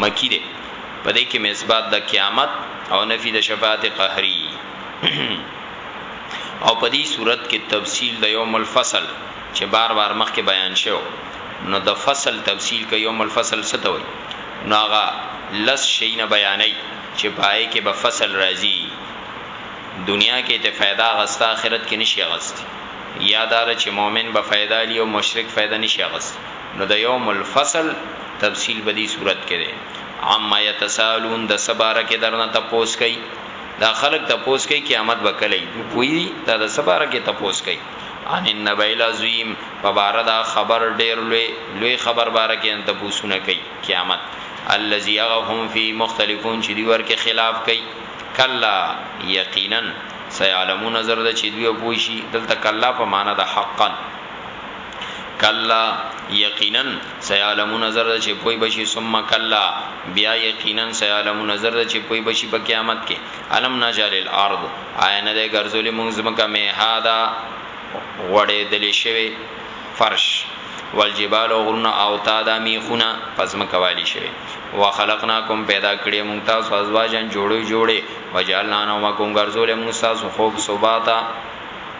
مکی دی په دی کی مثبات د قیامت او نفی د شفاعت قهری او په دی صورت کی تفصیل د یوم الفصل چه بار بار مخ کی بیان شو نو د فصل تفصیل که یوم الفصل ستوی نو آغا لس شینا بیانی چه پای کی به فصل رازی دنیا کی ته فیدا غستا آخرت کی نشی غست یادار چه مومن به فیدا لی او مشرک فیدا نشی غست نو د یوم الفصل تفصیل بدی صورت کې دی عما یتسالون د سباره کې درنه تپوس کوي دا خلق تپوس کوي قیامت به کله وي پوي دا د سباره کې تپوس کوي ان النبی العظیم په بار دا خبر ډیر لوی لوی خبر بار کې تپوسونه کوي قیامت الذي هم فی مختلفون چې دی ورکه خلاف کوي کلا یقینا سيعلمون نظر د چې دی پوي شي دلته کلا په معنا د حقا کلا یقینا سیعلمون زر ده چه پوی بشی ثم کلا بیا یقینا سیعلمون زر ده چه پوی بشی په قیامت کې الم نجعل الارض آیا نه ده ګرځولې مونږ زمکه میهادا غوړې دلې شوی فرش والجبال غرنا اوتادا میخونه پزما کوالی شوی وخلقناکم پیدا کړی مونږ تاسو ازواجن جوړی جوړی وجعلنا نومکم ګرځولې مونږ تاسو خوب صباتا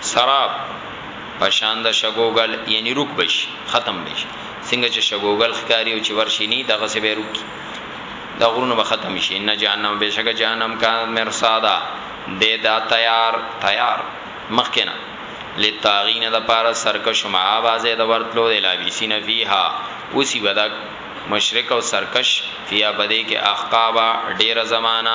سراب پشاند شګوګل یعنی روک بشی ختم بشی څنګه چه شګوګل ښکاری او چه ورشینی دغه سه به روک دا غرونه به ختم شي ان جهنم بشک جهنم کان مرصادا د دا تیار تیار مخکنه لتاغین د پاره سرکش ما आवाज د ورتلو د لابسین فیها اوسی ودا مشرک او سرکش فیا بده کې احقابا ډیر زمانہ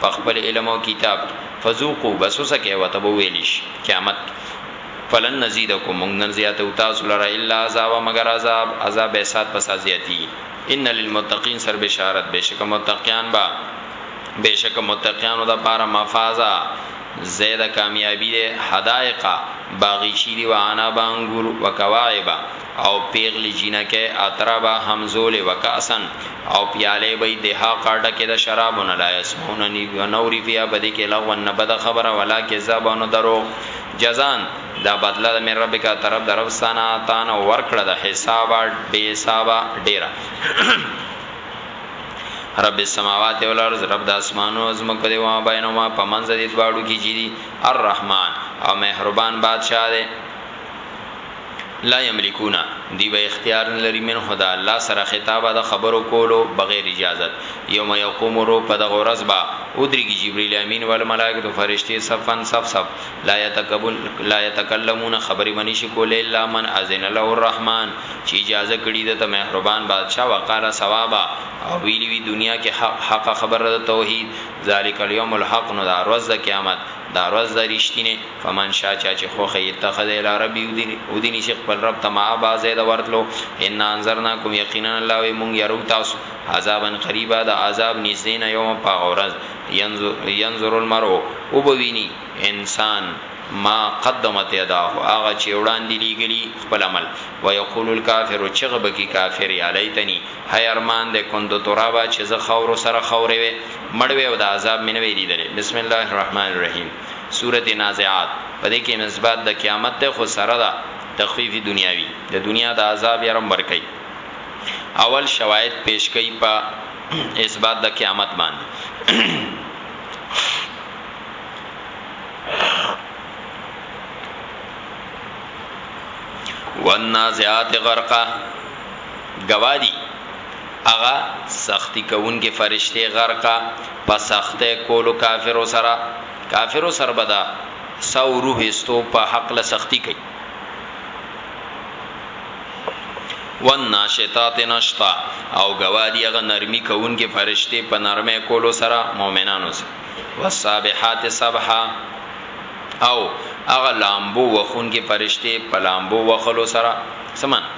په خپل علم او کتاب کی فذوقو بس وسکه وته به ویل شي قیامت کی فلن نزیدکم مونږ نن زیاتو تاسو لره الا عذابا مګر عذاب عذاب به سات په سات زیاتیږي ان للمتقین سر بشارت بشک متقیان با بشک متقیانو د پاره مفازا زید کامیابی ده حدائق باغی شیری و عنابا انګور و کواعبا او پیغلی جینکی اترا به همزولی و کاسا او پیالی به دهاقا ډکی د شرابو نه لایسمعون نوری فیها په دی کی لغوا نه بده خبره ولا کذابا او نه دروغ جزان دا بدله ده من ربک د طرف د رب ستانه عطان او ورکړه ده حسابا بی حسابا ډیره رب السماوات والارض رب د اسمانو او زمکو دی و ما بینهما پمنځ دې دواړو کې جری الرحمن او مهربان بادشاہ دی لا یملکون دی به اختیار نه لري منه د الله سره خطابه د خبرو کولو بغیر اجازت یوم یقوم الروح په دغه ورځ به ودریږي جبرئیل امین والملائکة فرشتې صفا صف صف لا یتکبون لا یتکلمون خبرې به نشي کولی الا من اذن له الرحمن چې اجازه کړي ده ته مهربان بادشاه وقال صوابا او ویلي وي دنیا کې حق حق خبره د توحید ذلک الیوم الحق نو دا ورځ د قیامت دا ورځ د رښتینې فمن شاء چا چه خوښ يې اتخذ الي ربه ودي نيسي خپل رب ته مآبا ځای د ورتلو انا انذرناکم يقينا الله وي مونږ يرو تاسو عذابا قريبا د عذاب نږدې نه يوم په هغه ورځ ينظر المرء وبه ويني انسان ما قدمت يداه هغه چه وړاندې ليږلي خپل عمل ويقول الکافر چغه به کي کافر يا ليتني هی ارمان دی کنت ترابا چه زه خاورو سره خاورې وې مړ وې او د عذاب مې نه وې ليدلې بسم الله الرحمن الرحيم. سورت نازعات په دې کې اثبات د قیامت دی خو سره ده تخفیف دنیاوی د دنیا د عذاب یره هم ورکوي اول شواهد پیش کوي په اثبات د قیامت باندې والنازعات غرقا گوادی هغه سختی کوونکې فرشتې غرقه په سخته کولو کافرو سره کافرو سره بدا سو روح استو په حق له سختی کوي والناشطات نشطا او گوادی هغه نرمی کوونکې فرشتې په نرمه کولو سره مؤمنانو سره والسابحات سبحا او هغه لامبو وخونکې فرشتې په لامبو وخلو سره سمن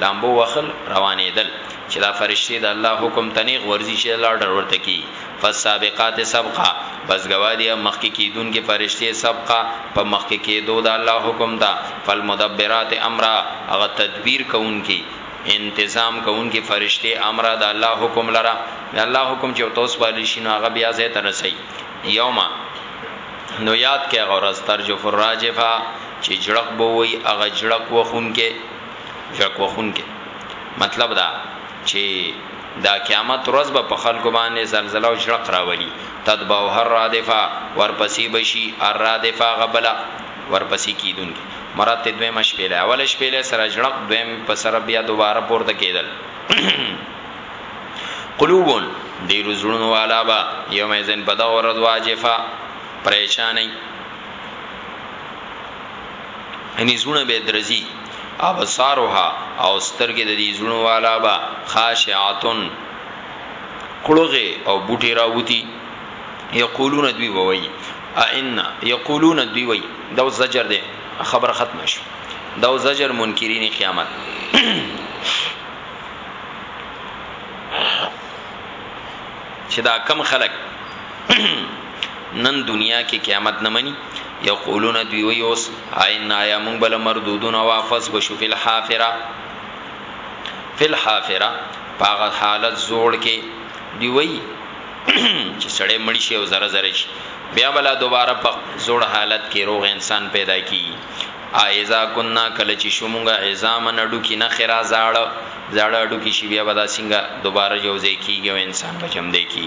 لامبو وهل، روانېدل، چې دا فرشتې د الله حکم ته نېغ ورځي چې الله ډر ورته کېږي، فالسابقات سبقا، پس ګواه دي هغه مخکې کېدونکې فرشتې سبقا، په مخکې کېدو د الله حکم ته، فالمدبرات امرا، هغه تدبیر کوونکې، انتظام کوونکې فرشتې امرا د الله حکم لره، د الله حکم چې ورته وسپارل شي نو هغه بیا ځای ته رسوي، یوما، نو یاد کړه هغه ورځ، ترجف الراجفه، چې جړق به وهي هغه جړق وهونکې. شک وخونکي مطلب دا چي د قیامت ورځ به په خلکو باندې زلزله او شړق راولي تتبعها الرادفه ورپسې بشي الرادفه غبلا ورپسې کیدونکي مراد ته دویمه شپېله اوله شپېله سره شړق دویم په سر بیا دوباره پورته کیدل قلوبون ډیر زړونو والا با یوم ازن په دغه ورځ واجفه پریشانې یعنی زونه به درزی ابصارها او سترګې د دې زونه والا با خاشعاتن کړوغه او بوټي راوتی یقولون دوی وای ائنا یقولون دوی وای دا زجر دی خبر ختم شو دا زجر منکرین قیامت چې دا کم خلک نن دنیا کې قیامت نه مني یقولون دوی وی اوس عینا یا مونږ بل مردودون واپس بشو فل حافره فل حافره پاغه حالت زوړ کې دی وی چې سړی مړ شي او زره زره شي بیا بلا دوباره په زوړ حالت کې روغ انسان پیدا کی ایزا کنا کله چې شومږه عظام نډو کې نه خرا زاړه زاړه اډو کې شي بیا بدا سنگا دوباره یو ځای کیږي او انسان بچم دی کی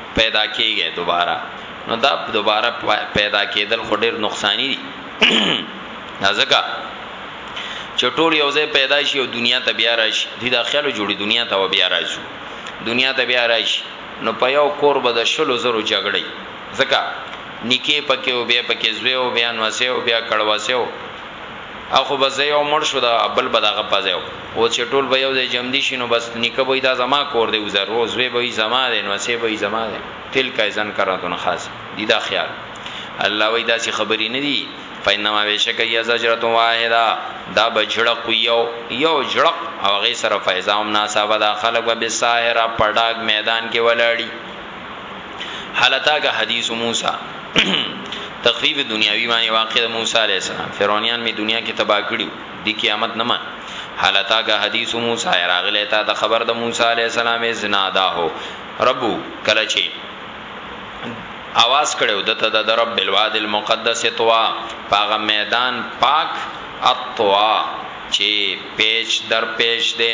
پیدا کیږی دوباره نو دا دوباره پیدا کیدل خو ډیر نقصانی دي ځکه چټول یو ځای پیدا شي او دنیا ته بیا راشي دي دا خیال جوړي دنیا ته بیا راشي دنیا ته بیا راشي نو په یو کور به د شلو زرو جګړې ځکه نکې پکې او بیا پکې زوی او بیا نوسه او بیا کړوسه او خو به زه یو مړ شو دا بل به دغه په ځای وو چې ټول به یو ځای جمدی شي نو بس نیکه به دا زما کور دی وزر وو زوی به زما دی نو سه به زما دی تل کای ځن کرا دون خاص دی دا خیال الله وی دا سی خبرې نه دی فینما وشک یا زجرت واحده دا بجړق یو یو جړق او غي سره فیضام ناسا ودا خلق وبساهره پډاګ میدان کې ولاړی حالتا کا حدیث موسی تخفیف دنیاوی باندې واقع د موسی علی السلام فرعونیان می دنیا کې تباہ کړیو دی قیامت نه من حالتا کا حدیث موسی راغله تا د خبر د موسی علی السلام زنادا هو ربو کله چی आवाज کړو د ته د رب الواد المقدس توا پاغه میدان پاک اتوا چې پیچ در پیچ ده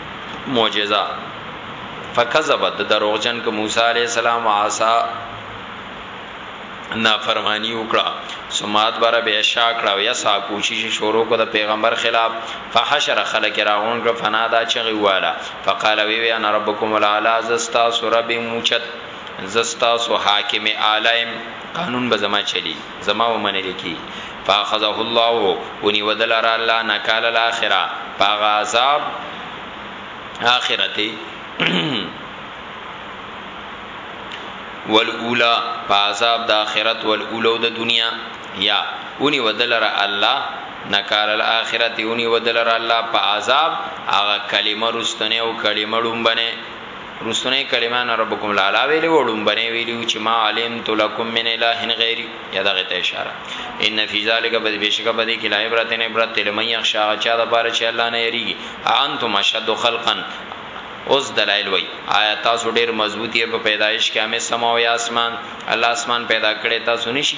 معجزه فکذبت د دروغجن ک موسی علی السلام عصا نافرمانی وکړه سمات بر به شا کړه یا سا کوشش شروع کو د پیغمبر خلاف فحشر خلق راغون کړه فنا دا چغي والا فقال وی وی انا ربکم الاعلى زستا سرب موچت زستا سو حاکم عالم قانون به زما چلی زما ومنل کی فاخذه الله ونی ودل را الله نکال الاخره پاغ عذاب اخرته والاولى فعذاب د اخرت والاولو د دنیا یا ونی ودل را الله نکال الاخرته ونی ودل را الله په عذاب هغه کلمه رستنه او کلمه ډومبنه رسونه کلمه نه ربکم لالا ویلی و لومبنه ویلی چې ما علمت لکم من اله غیری یا دغه ته اشاره ان فی ذلک بد بشک بد کی لا عبرت نه عبرت لمن یخشا چا د پاره چې الله نه یریږي انتم اشد خلقا اوس دلایل وای آیا تاسو ډیر مضبوطی په پیدایش کې امه سما او اسمان الله اسمان پیدا کړی تاسو نشي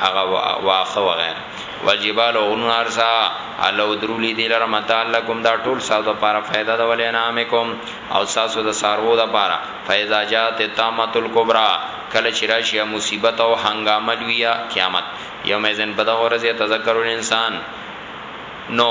هغه واخه وغیره والجبال غنون ارسا الله درولي دي لره متاع لكم دا ټول ساو د پاره فائدہ د ولې نامکم او ساسو د سارو د پاره فاذا جات تامت الكبرى کله چې راشي مصیبت او هنګامه لویا قیامت یوم ازن په دغه ورځ تذکر الانسان نو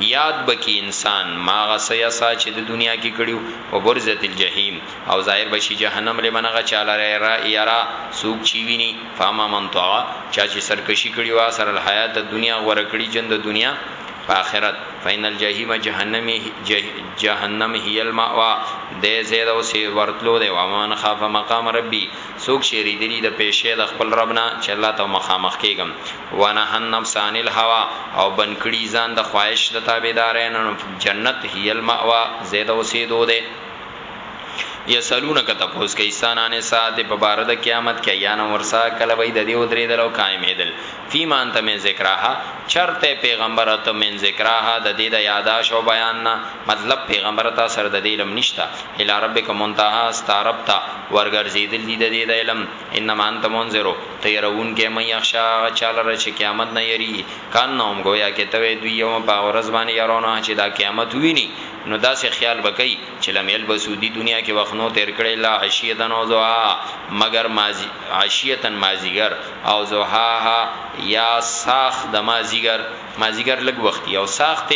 یاد بکی انسان ماغه سیا سا چې د دنیا کې کړیو او برزت الجحیم او ظاهر بشي جهنم لمنغه چاله را یرا سوق چی ویني فاما من طغا چا چې سرکشي کړي وا سره الحیات الدنیا غوړه کړي جند دنیا په آخرت فین الجحیم جهنم جهنم هی المأوا د زید او سی ورتلو دی وامن خاف مقام ربی سوک شری دلی د پیشه د خپل ربنا چې الله ته مخامخ کېګم ونه النفس عن الهوا او بن کړي ځان د خواهش د تابعدارین جنت هی المأوا زید او سی دو دی یسلونک تپوس کوي سانانه ساعت په بار د قیامت کې یا نو ورسا کله وای د دې او درې دلو قائم ایدل فیما انت من ذکرها چرته پیغمبر ته من ذکرها د دې د یاداش او بیان نه مطلب پیغمبر ته سر د دې علم نشتا الی ربک منتها استرب تا ورګرځیدل دي د دې د علم انما انت منذرو تیرون کې مې یخشا چاله رچ قیامت نه یری کان نوم گویا کې توې دوی یو په ورځ باندې یارونه چې دا قیامت ویني نو داسې خیال به کوي چې لم یلبثو دي دنیا کې وخت نو تیر کړی الا عشیه او ضحاها مګر مازی عشیه مازیګر او ضحاها یا ساخت د مازیګر مازیګر لږ وخت یو ساخت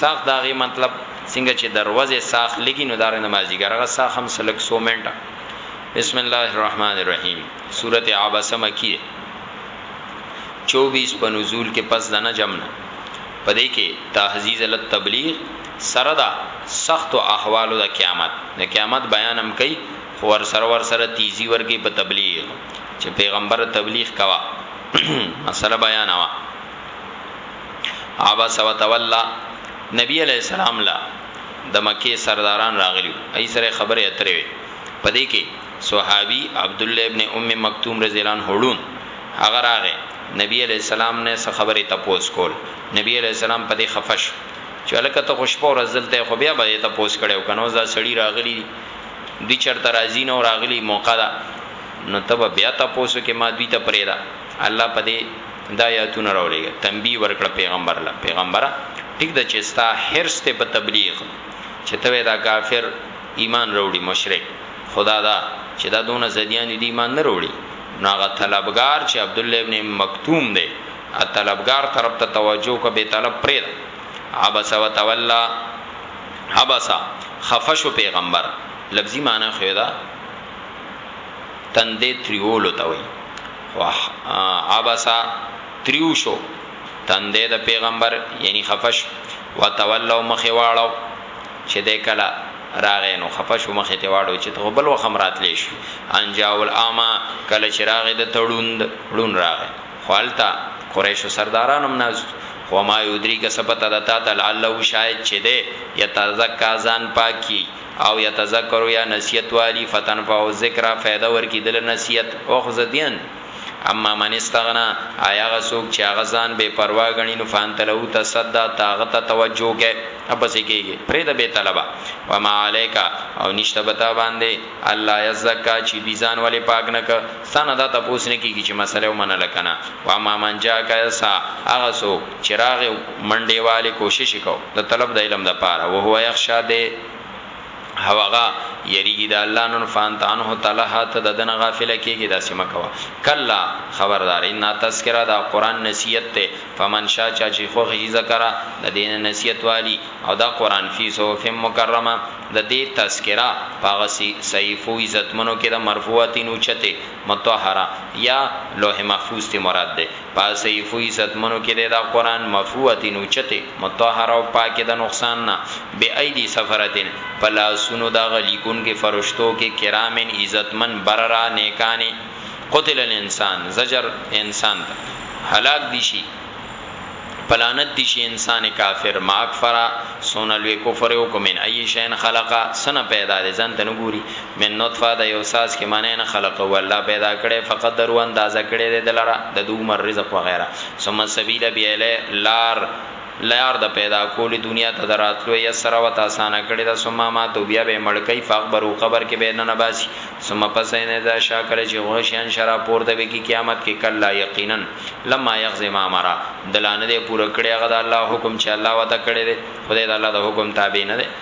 ساخت دا غي مطلب څنګه چې دروازه ساخت لګي نو دار نه مازیګر هغه ساخت هم سلک سو منټه بسم الله الرحمن الرحیم سورت عبس مکیه 24 په نزول کې پس د نجم نه په دې کې تحزیز له تبلیغ سره د سختو احوالو د قیامت د قیامت بیان هم کوي خو ورسره ورسره تیزي ورکوي په تبلیغ چې پیغمبره تبلیغ کوه مسله بیانوه عبس وتولا نبی علیہ السلام لا د مکه سرداران راغلی ای سره خبره اترې وي پدې کې صحابي عبد الله ابن ام مکتوم رضی الله عنه هډون هغه راغې نبی علیه السلام نه څه خبرې تپوس کول، نبی علیه السلام په دې خفه شو چې هلکه ته خو شپه او ورځ دلته یې خو بیا به یې تپوس کړی او کنه اوس دا سړي راغلي دي دوی چرته راځي نه او راغلي موقع ده نو ته به بیا تپوس وکړې ما دوی ته پرېږده الله په دې دا آیاتونه راولېږل تنبیه ورکړه پیغمبر له پیغمبره ټیک ده چې ستا حرص ته په تبلیغ چې ته دا کافر ایمان وروړي مشرک خدا دا چې دا دونه زديان دي ایمان نه وروړي نو هغه طلبګار چې عبدالله ابن ام مکتوم دی هغه طلبګار طرف ته توجه وکړه بې طلب پرېږده عبس وتولا عبس خفه شو پیغمبر لفظي معنی خو یې ده تندې تریولو ته وایي عبسا تریو شو تندې د پیغمبر یعنی خفش وتولو مخې واړو چې دی کله راغی نو خپه شو مخ یې ترې واړوه چې ته خو بل وخت هم راتلی شوې، ان جاء الاعمی، کله چې راغی ده ته ړوند، ړوند راغی، خو هلته قریشو سرداران هم ناست وو، خو وما یدریک څه پته ده تاته لعله شاید چې دی یتزکا ځان پاک کړي او یتذکر یا نصیحت والي فتنفعه الذکری فایده ورکړي دله نصیحت، وخت زدیان. اما من استغنا آیا هغه څوک چې هغه ځان بې پروا ګڼي نو فانت له تصدا ته هغه ته توجه کې اپسې کېږي پرې د بې طلبه و ما علیک او نشته بتا باندې الله یزکا چې دې ځان ولې پاک نه ک ستانه دا ته پوس نه کېږي چې مسله ومنل کنه و ما من جا کایسا هغه څوک چې راغ منډې والي کوشش کو د طلب د علم د پاره او هو یخشا دې او هغه یریږي د الله نه فانت عنه تلها ته د دنه غافل کیږي دا سم کوا کلا خبردار ان تذکرہ دا قران نصیحت ته فمن شا چا چې خو هی ذکر د دین نصیحت والی او دا قران فی صحف مکرمه د دې تذکرہ پاغه سی صحیفو عزتمنو کې د مرفوعاتین اوچته متطهره یا لوح محفوظ ته مراد ده په صحیفو عزتمنو کې دی دا قرآن مرفوعتین اوچتې مطهره او پاکې د نقصان نه بأیدی سفرتین په لاسونو د هغه لیکونکې فرشتو کې کرامن عزتمن بررا نیکانې قتل الانسان زجر انسان ته هلاک دي شي په لعنت دي شي انسان کافر ما اکفرا سونه لوی کفر وکړ من ای شین خلقا سنه پیدا دي ځان ته نګوري من نطفه د یو ساس کې معنی نه خلق او الله پیدا کړي فقط درو اندازه کړي د لره د دو مر رزق وغیرہ ثم سبیل بیا له لار لار د پیدا کول دنیا ته دراتلو یا سره وت اسانه کړي د ثم ما تو بیا به مړکې فخبرو قبر کې به نه نباسي ثم پس نه دا شاکل چې غوشن شرا پور د وکی قیامت کې کلا یقینا لما یغز ما مرا دلانه دې پوره کړي غدا الله حکم چې الله وته کړي دې خدای د الله د حکم تابع نه دي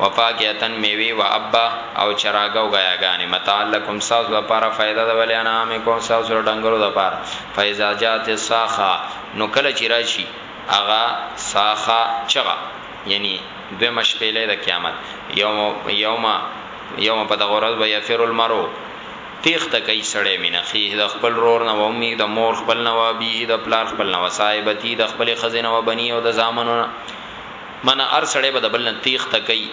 وفاکهة میوې وابا او چراګه او ګیاګانې متاعا لکم ستاسو لپاره فایده ده ولانعامکم ستاسو د ډنګرو لپاره فاذا جاءت الصاخه نو کله چې راشي هغه صاخه چغه یعنی دویمه شپېلۍ د قیامت یوم یوم یوم په دغه ورځ به یفر المرء تیخته کوي سړی مینه خیه د خپل رور نه و امي د مور خپل نه و ابي د پلار خپل نه و صاحبتي د خپل خزینه و بني او د زامنو نه منه هر سړی به د بل نه تیښته کوي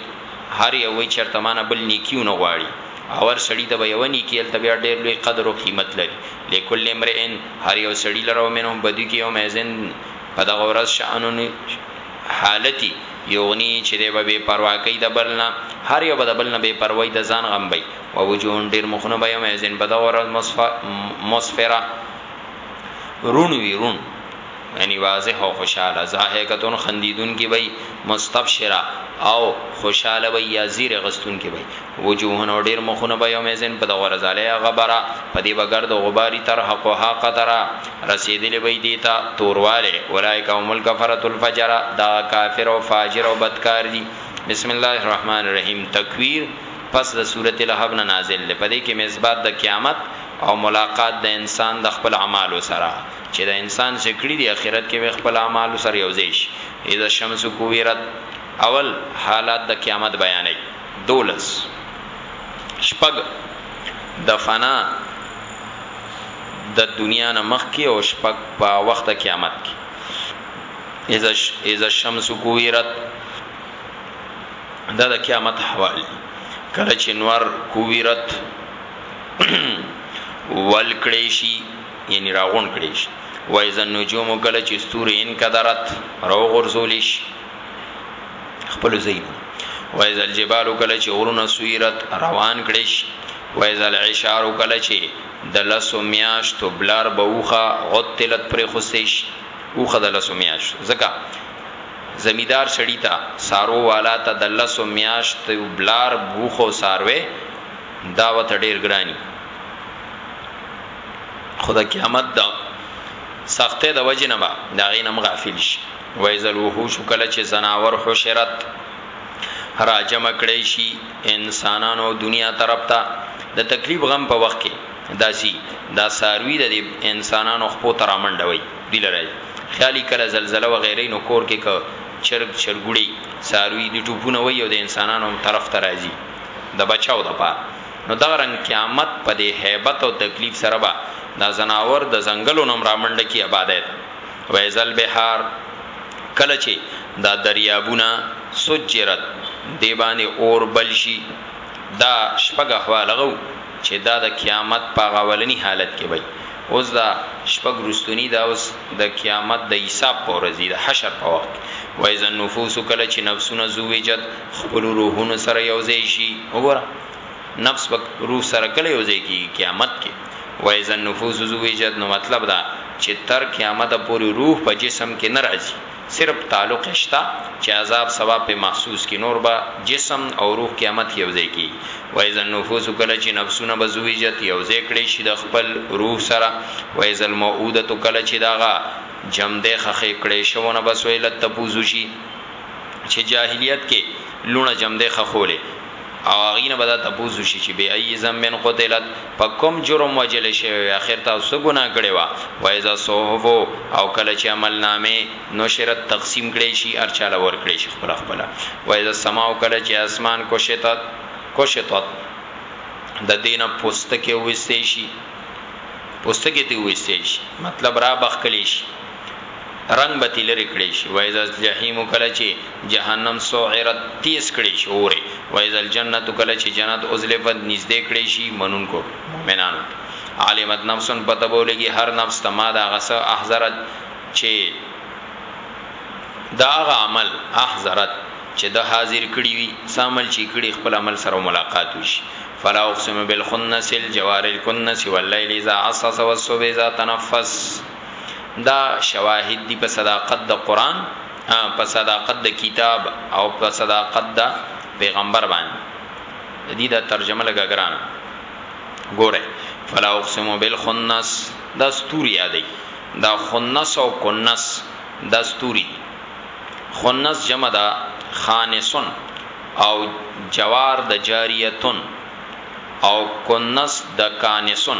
هر یو وایي چرته مانه بل نیکي ونه غواړي او هر سړي ته به یوه نیکي هلته بیا ډیر لوی قدر او قیمت لري لکل امرئ هر یو سړي لره او منهم په دوی کې یومئذ په دغه ورځ شأن حالتي یغني چې دی به بې پروا کوي د بل نه هر یو به د بل نه بې پروا د ځان غم وي او وجوه ډیر مخونه به یومئذ په دغه ورځ مصفره رون وی رون یعنی واضح او خوشاله زاهقتون خندیدون کی وای مستبشرا او خوشاله وای یا زیر غستون کی وای وجوهن او ډیر مخونه به یوم ازن په دغه رزاله غبره په دې بغیر د غباری تر حق او حق ترا رسیدلې وای دیتا تورواله اولایک هم الکفرۃ الفجر دا کافر او فاجر او بدکار دي بسم الله الرحمن الرحیم تکویر پس د سورته لهب نه نازل لپاره کې مزبات د قیامت او ملاقات د انسان د خپل اعمالو سره چې دا انسان څه کړي دي اخرت کې به خپل اعمالو سره یو ځای شي اذا الشمس کورت اول حالات د قیامت بیانوي دولس شپږ د فنا د دنیا نه مخ کې او شپږ په وخت قیامت کې اذا اذا الشمس کویرت دا د قیامت حوال کله چې نور کویرت ولکړې شي یعنی راغونډ کړی شي وایزه نجوم کله چې ستوري ان قدرت راو غرزول شي خپل زین وایزه الجبال کله چې غرونه سویرت روان کړی شي وایزه العشار کله چې د لسو میاشتو بلار بوخه غتلت پر خوسیش اوخه د لسو میاشت زکه زمیدار سړی تا سارو والا ته د لسو میاشت بلار بوخو ساروي دا وته ډیر ګرانی خو د قیامت د سختې د وجې نه به دا غینم غافل شي وایزل وحوش کله چې زناور حشرت را جمع کړی شي انسانانو دنیا طرف ته د تکلیف غم په وخت کې داسی دا ساروی د انسانانو خپو تر منډوي دی لري خیالي کله زلزلہ و غیره نو کور کې ک چرګ چرګوړي ساروی دی ټوپونه وي او د انسانانو طرف ته راځي د بچاو د پاره نو دغه رنګ قیامت په دې هیبت او تکلیف سره به دا ځناور د ځنګلو نه هم رامنډه کړي ابادۍ ته. واذا البحار، کله چې دا دریابونه سجرت، دې باندې اور بل شي. دا شپږ احوال هغه وو چې دا د قیامت په هغه اولني حالت کې به وي. اوس دا شپږ وروستني دا اوس د قیامت د حساب په ورځ دي، د حشر په وخت کې. واذا النفوس، کله چې نفسونه زوجت، خپلو روحونو سره یو ځای شي. وګوره! نفس به روح سره کله یو ځای کیږي قیامت کې وایز النفوس زوجت نو مطلب دا چې تر قیامت پورې روح په جسم کې نه راځي صرف تعلق شته چې عذاب ثواب په محسوس کې نور به جسم او روح قیامت کې یو ځای کیږي وایز النفوس کله چې نفسونه به زوجت یو ځای کړي شي د خپل روح سره وایز الموعوده کله چې داغه جم ده خخې کړي شونه بسویلت تپوزو شي چې جاهلیت کې لونه جم ده خخولې او هغه نه بدا تاسو شي چې به ای ذنب قتلت په کوم جرم وجل شوی اخر تاسو ګناه کړی وا وایزا صحف او کله چې عمل نامه نشرت تقسیم کړي شي ارچاله ور کړي شي خپل خپل وایزا سما او کله چې اسمان کوشتت کوشتت د دینه پوستکه وستې شي پوستکه ته وستې شي مطلب را بخکلی شي رنګ به ترې لرې کړې شي، واذا الجحیم کله چې جهنم سعرت تیز کړې شي اور یې، واذا الجنة کله چې جنت ازلفت نږدې کړې شي منونکو، مؤمنانو، ته، علمت نفس پته به ولګي هر نفس ته ما د هغه څه احضرت چې د هغه عمل احضرت چې ده حاضر کړي وي، څه عمل چې یې کړي خپل عمل سره ملاقات وشي، فلا اقسم بالخنس الجوار الکنس واللیل اذا عسعس والصبح اذا تنفس. دا شواهد دی په صداقت د قران په صداقت د کتاب او په صداقت د پیغمبر باندې دې دا ترجمه لګا ګران ګوره فلا اقسم بالخنس دا ستوري یادې دا خنس او کنس دا ستوري خنس جمع دا خانسن او جوار د جاریتن او کنس د کانسن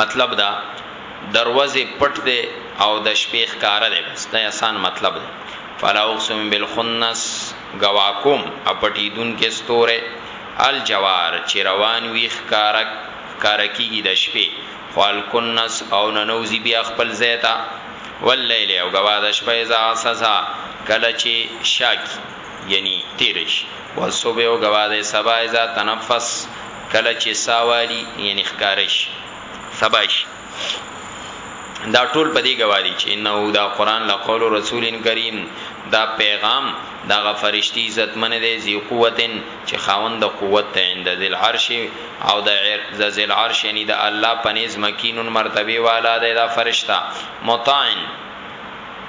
مطلب ده دروځې پټ دی او دشپې ښکاره دی بس دا اسان مطلب دی فلا اقسم بالخنس ګواکوم ا پټیدونکې ستوری الجوار چې روان وی ښکاره ښکاره کیږي دشپې خو الکنس او ننوزی بیا خپل ځای ته واللیل او ګوا دشپې اذا عسسا کله چې شاکی یعنی تیری شي. والصبح او ګواه دی سبا اذا تنفس کله چی ساه والی یعنی ښکاره شي سبا شي دا ټول په دی ګواه دی چی انه دا قران لقول رسول کریم دا پیغام دا غه فرشتي عزت من دی ذی قوت چی خاوند د قوت ته عند ذی العرش او د ذی العرش یعنی د الله پنیز مکین مرتبه والا دی دا فرشتہ مطاع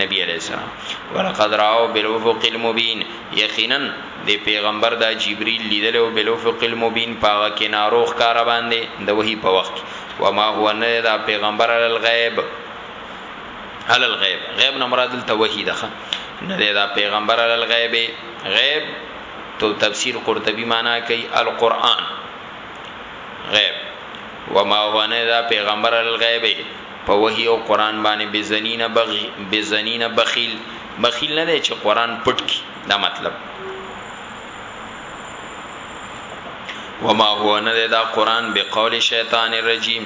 نبی علیہ السلام ولقد راو بالافق المبین یقینا د پیغمبر دا جبرئیل لیدل او بالافق المبین پاغه کې ناروغ کار باندې د وਹੀ په وخت و ما هو نه دا پیغمبر علی الغیب علی الغیب غیب نه مراد ته وਹੀ ده نه دا پیغمبر علی الغیب غیب تو تفسیر قرطبی معنا کوي القرآن غیب و ما هو نه دا پیغمبر علی الغیب په وحی او قران باندې بزنین بغی بزنین بخیل بخیل نه دی چې قران پټ کی دا مطلب وما هو نه دا قران به قول شیطان الرجیم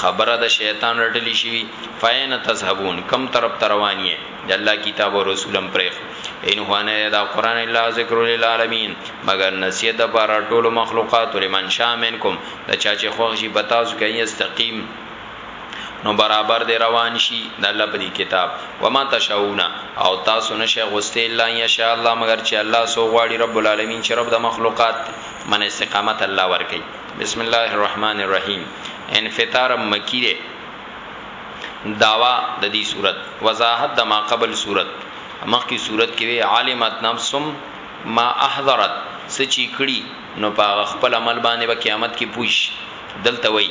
خبره د شیطان رټلی شي فاین تذهبون کم طرف تروانیه د الله کتاب او رسولم پرېخ ان هو نه دا قران الا ذکر للعالمین مگر نصیحت د بار ټولو مخلوقات لمن شامنکم د چا چې خوښ شي بتاس کوي استقیم نو برابر دی روان شي د الله په دې کتاب و ما تشاؤون او تاسو نشه غوسته الا ان شاء الله مگر چې الله سو غواړي رب العالمین چې رب د مخلوقات من استقامت الله ور کوي بسم الله الرحمن الرحیم انفطار مکی دی داوا د دې صورت وضاحت د ما قبل صورت مخکې صورت کې وی عالمت نفسم ما احضرت سچی کړي نو په خپل عمل باندې به قیامت کې پوښ دلته وای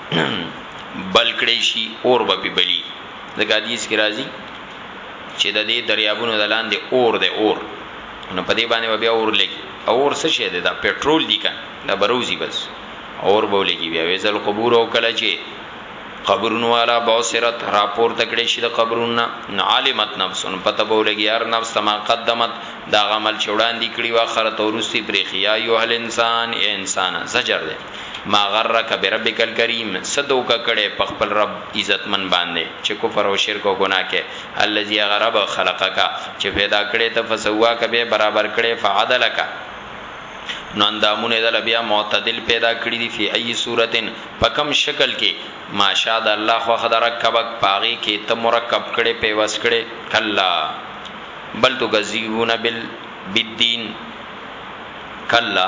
بل کړی شي اور به په بلی ځکه حدیث کې راځي چې د دې دریابونو د لاندې اور دی اور نو په دې باندې بیا اور لګي اور څه شي دا پټرول دي کنه دا بروزي بس اور به لګي بیا وېزل قبور او کله چې قبرونو والا بوسرت راپور تکړه شي د قبرونو عالمت نفسن پته به لګي هر نفس ما قدمت دا عمل چوڑان دي کړي واخرت اورستي پرې خیا یو هل انسان اے انسان زجر دی ما غرک بربک الکریم څه دوکه کړی په خپل رب عزتمن باندې چې کفر او شرک او ګناه کې الذی هغه رب خلقک چې پیدا کړی ته فسواک به برابر کړی فعدلک نو اندامونه دل بیا معتدل پیدا کړی دی فی ای صورتن په کم شکل کې ماشا د الله خو خدرکبک پاغي کې ته مرکب کړي په وس کړي کلا بل تو غزیون بل بالدین کلا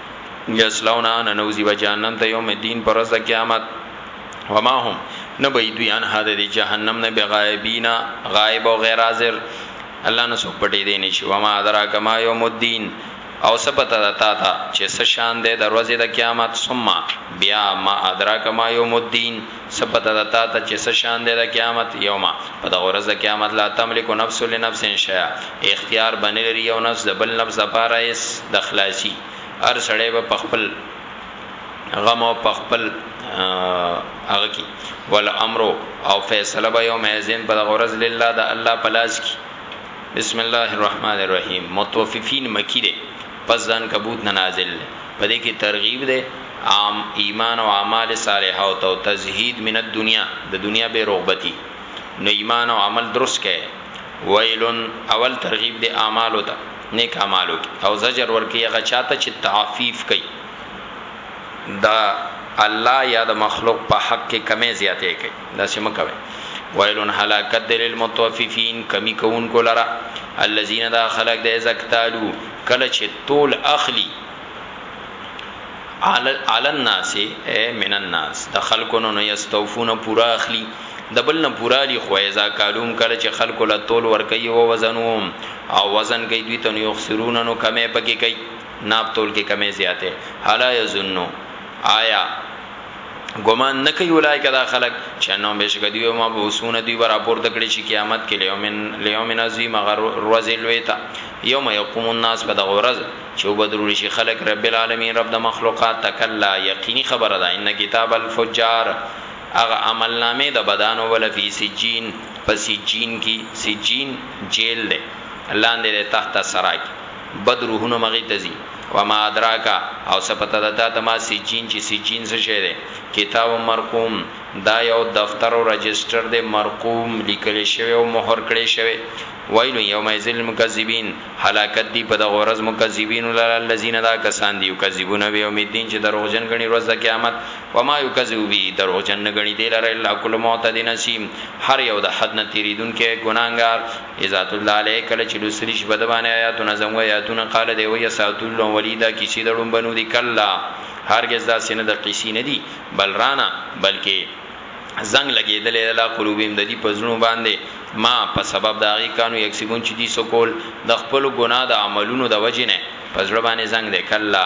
یسلونا ننوزی و جهنم ته یوم الدین پر ورځ قیامت وما هم نه به دوی ان هدا دی جهنم نه به غایبینا غایب او غیر حاضر الله نو سو پټې دی نشي وما ادرا کما یوم الدین او سپتا د تا تا چې سشان دی دروازه د قیامت ثم بیا ما ادرا کما یوم الدین څه پته ده تا ته چې څه شان دی د قیامت یوم، په دغه ورځ د قیامت، لا تملک نفس لنفس شیئا، اختیار به نه لري یو نفس د بل نفس لپاره هېڅ د خلاصي، هر سړی به په خپل غم او په خپل هغه کې، والامر او فیصله به یومئذین په دغه ورځ لله د الله په لاس کې. بسم الله الرحمن الرحیم متوففین مکی ده. پس د عنکبوت نه نازل دی په دې کې ترغیب دی عام ایمان او اعمال صالحه او تزهید من الدنیا د دنیا به رغبتی نو ایمان او عمل درست کړي ویلن اول ترغیب دی اعمالو ته نیک اعمالو کې او زجر ورکی هغه چاته چې تعفیف کوي دا الله یا د مخلوق په حق کې کمې زیاتې کوي دا سم کوي ویلون هلاکت دلیل متوففین کمی کون کو لرا الذين دا خلق د زکتالو کله چې تول اخلی علی الناس من الناس د خلقونو نه یستوفون پورا اخلی د بل نه پورا لی خو ایزا کالوم کله چې خلق له تول ور کوي او وزنوم او وزن کوي دوی ته یو خسرون نو کمې پکې کوي ناب تول کې کمې زیاته حالا یظنو آیا ګمان نه کوي ولای کدا خلق چې نو بشک دی ما به وسونه دی برا پور تکړه شي قیامت کې لیومن لیومن عظیم غر روز لویتا یوم یقوم الناس په دغه ورځ چې وبدرول شي خلق رب العالمین رب د مخلوقات تکلا یقیني خبره ده ان کتاب الفجار اغه عمل نامه د بدانو ول فی سجین پس سجین کی سجین جیل ده لاندې تحت سراج بد روحونه هم هغی ته ځی. وما ادراک او څه پته ده تاته ما سجین چی سجین څه شی دی کتاب مرقوم دا یو دفتر او رجسټر دی مرقوم لیکل شوی او مهر کړی شوی ویل یومئذ للمکذبین هلاکت دی په دغه ورځ مکذبینو لره الذین دا کسان دی یکذبون بیوم الدین چی دروغجن ګڼی ورځ د قیامت وما یکذب به دروغجن نه ګڼی دی لره الا کل معتد نسیم هر یو د حد نه تیریدونکی ګناهګار اذا تل علی کله چې لوسلی شي بده باندې آیاتونه زموږ آیاتونه قال دی وی ساتول لون ولیدا کی چې دړم بنو دی کلا هرگز دا سینه د قیسی نه دی بل رانا بلکې زنګ لګیدلې لا قلوبیم د دې پزړو باندې ما په سبب دا غي کانو یک سیمون چې دی سکول د خپل ګناه د عملونو د وجنه پزړه باندې زنګ دی کلا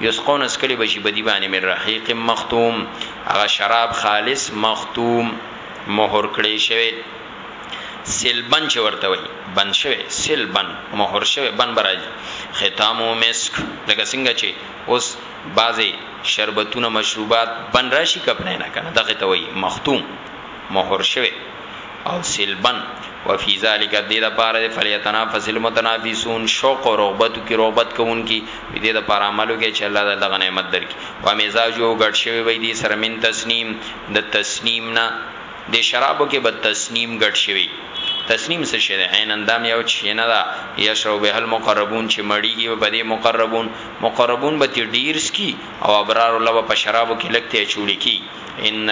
یسقون څکلي به شي په دې باندې من رحیق مختوم هغه شراب خالص مختوم مهر کړی شوی سلبن چې ورته وي بند شوی سلبن مهر شوی بند برای ختامو مسک لکه څنګه چې اوس بعضی شربتونه مشروبات بند راشي کپنه نه کنه دغه ته وي مختوم مهر شوی او سلبا وفي ذلک دې د پاره د فلیتنافس المتنافسون شوق او رغبت کی رغبت کوونکی دې د پاره عملو کې چې الله د دغه نعمت درکې و مزاجو ګډ شوی وي دې سره من تسنیم د تسنیم نه د شرابو کې بد تسنیم ګډ شوی تسنیم څه شی ده عین اندام یو چې نه ده یشرب به المقربون چې مړیږي په دې مقربون مقربون به ډیر سکی او ابرار الله په شرابو کې لکته چولی کی ان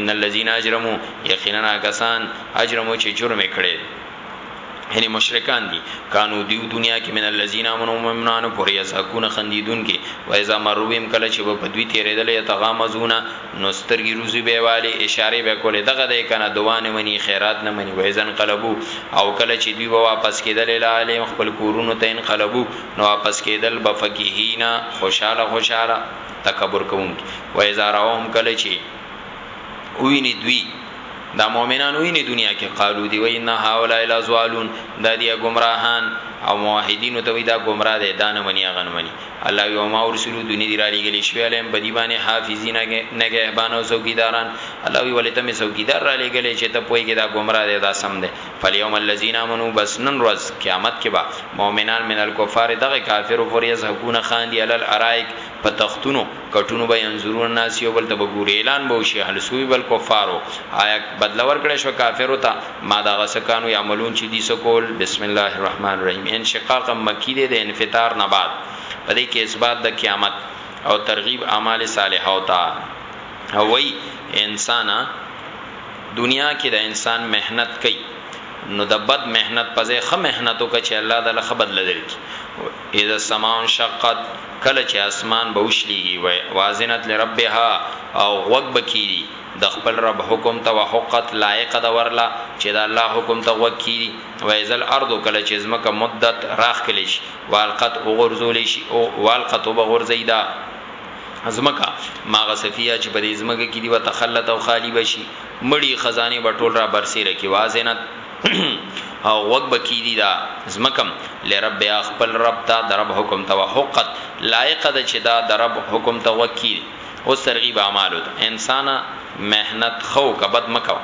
ان الذين اجرمو یقینا کسان اجرمو چې جرم کړي یعنی مشرکان دي کانو دیو دنیا کې من الذين امنوا ممنان پوری اسکون خندیدون کې و اذا مرویم کله چې په دوی تیرېدل یتغامزون نسترګي روزي به والی اشاره به کولې دغه د کنه دوانه منی خیرات نه منی و اذا انقلبو او کله چې دوی واپس کېدل اله خپل کورونو ته انقلبو نو واپس کېدل بفقیهینا خوشاله خوشاله تکبر کوونکي و اذا راوهم کله چی ویني دوی دا مؤمنان ویني دنیا کې قالو دی وینا هاولای لا زوالون دا دی گمراهان او موحدین ته وی دا گمراه دی دانه منی غن منی الله یو ما ورسولو دنی دی را لګل شو علم بدی باندې حافظین نگهبان او څوکیداران الله وی ولته می څوکیدار را لګل چې ته پوی کې دا گمراه دی دا سم دی فلیوم الذین امنو بس نن ورځ قیامت کې با مؤمنان من الکفار دغه کافر او فریز حقونه خان دی علل ارائک په تختونو کټونو به ينظرون الناس یو بل ته به ګوري اعلان به وشي هل سوی بل کفارو آیا بدل ورکړې شو کافرو ته ما دا غسکانو یعملون چې دي سکول بسم الله الرحمن الرحیم انشقاق مکی دی د انفطار نه بعد په دې کې اثبات د قیامت او ترغیب اعمال صالحه او تا او وی انسان دنیا کې د انسان مهنت کوي نو د بد مهنت په ځای خه مهنتو کې چې الله د لخ بدل درکې اذا السماء انشقت کله چې اسمان به وشليږي وي واذنت لربها او غوږ به کيږي د خپل رب حکم ته وحقت لايق ده ورله چې د الله حکم ته غوږ کيږي واذا الارض کله چې ځمکه مدت راښکلې شي والقت وغورځول شي او والقت وبغورځي دا ځمکه ماغه صفيه چې په دې ځمکه کې دی وتخلت او خالي بشي مړي خزانه بټول را برسيره کې واذنت او وګ بکیدی دا زمکم لرب یا خپل رب ته درب حکم ته وحقت لایق د چې دا درب حکم ته وکی او سرغیب اعمالو ته انسان مهنت خو کبد مکو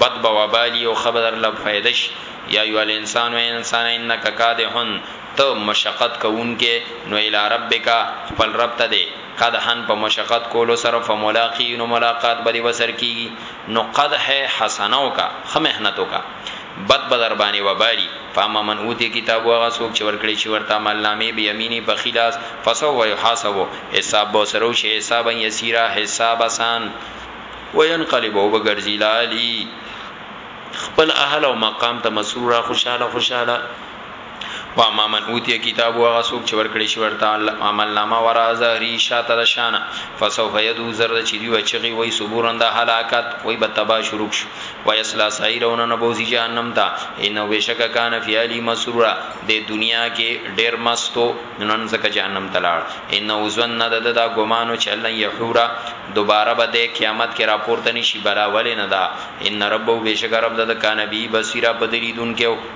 بد بوابالی او خبر لب فیدش یا ایو الانسان و انسان انک کادهن ته مشقت کوونکې نو الی ربک خپل رب ته دی قدحا په مشقت کولو سره فملاقی نو ملاقات به دی وسر کیږی نو قدح حسنه وکه ښه محنت وکه بد به دربانی وباری فاما من اوتی کتابو هغه څوک چه ورکړی شی ورته عمل نامی بیمینی په ښی لاس فسوف یحاسب حساب به ورسره وشی حسابا یسیرا حساب اسان وینقلب او به ګرځی الی اهلی خپل اهل او مقام ته مسرورا خوشحاله خوشحاله. واما من اوتی کتاب او هغه څوک چې ورکړی شي ورته عمل نامه ورا زهري شاته د شانه فسوف يدو زرد چې دی وچغي وای صبورن د هلاکت وای به تبا شروع شو ويسلا سعيرون نه بوزي جهنم ته انه بشک کان فی علی مسرور د دنیا کې ډیر مستو نن زکه جهنم تلاړ انه ظن د د دا ګمانو چل نه یحورا دوباره به د قیامت کې راپورته نشي بلا ولې نه دا ان ربو بشک رب د کان بی بصیره بدلیدون کې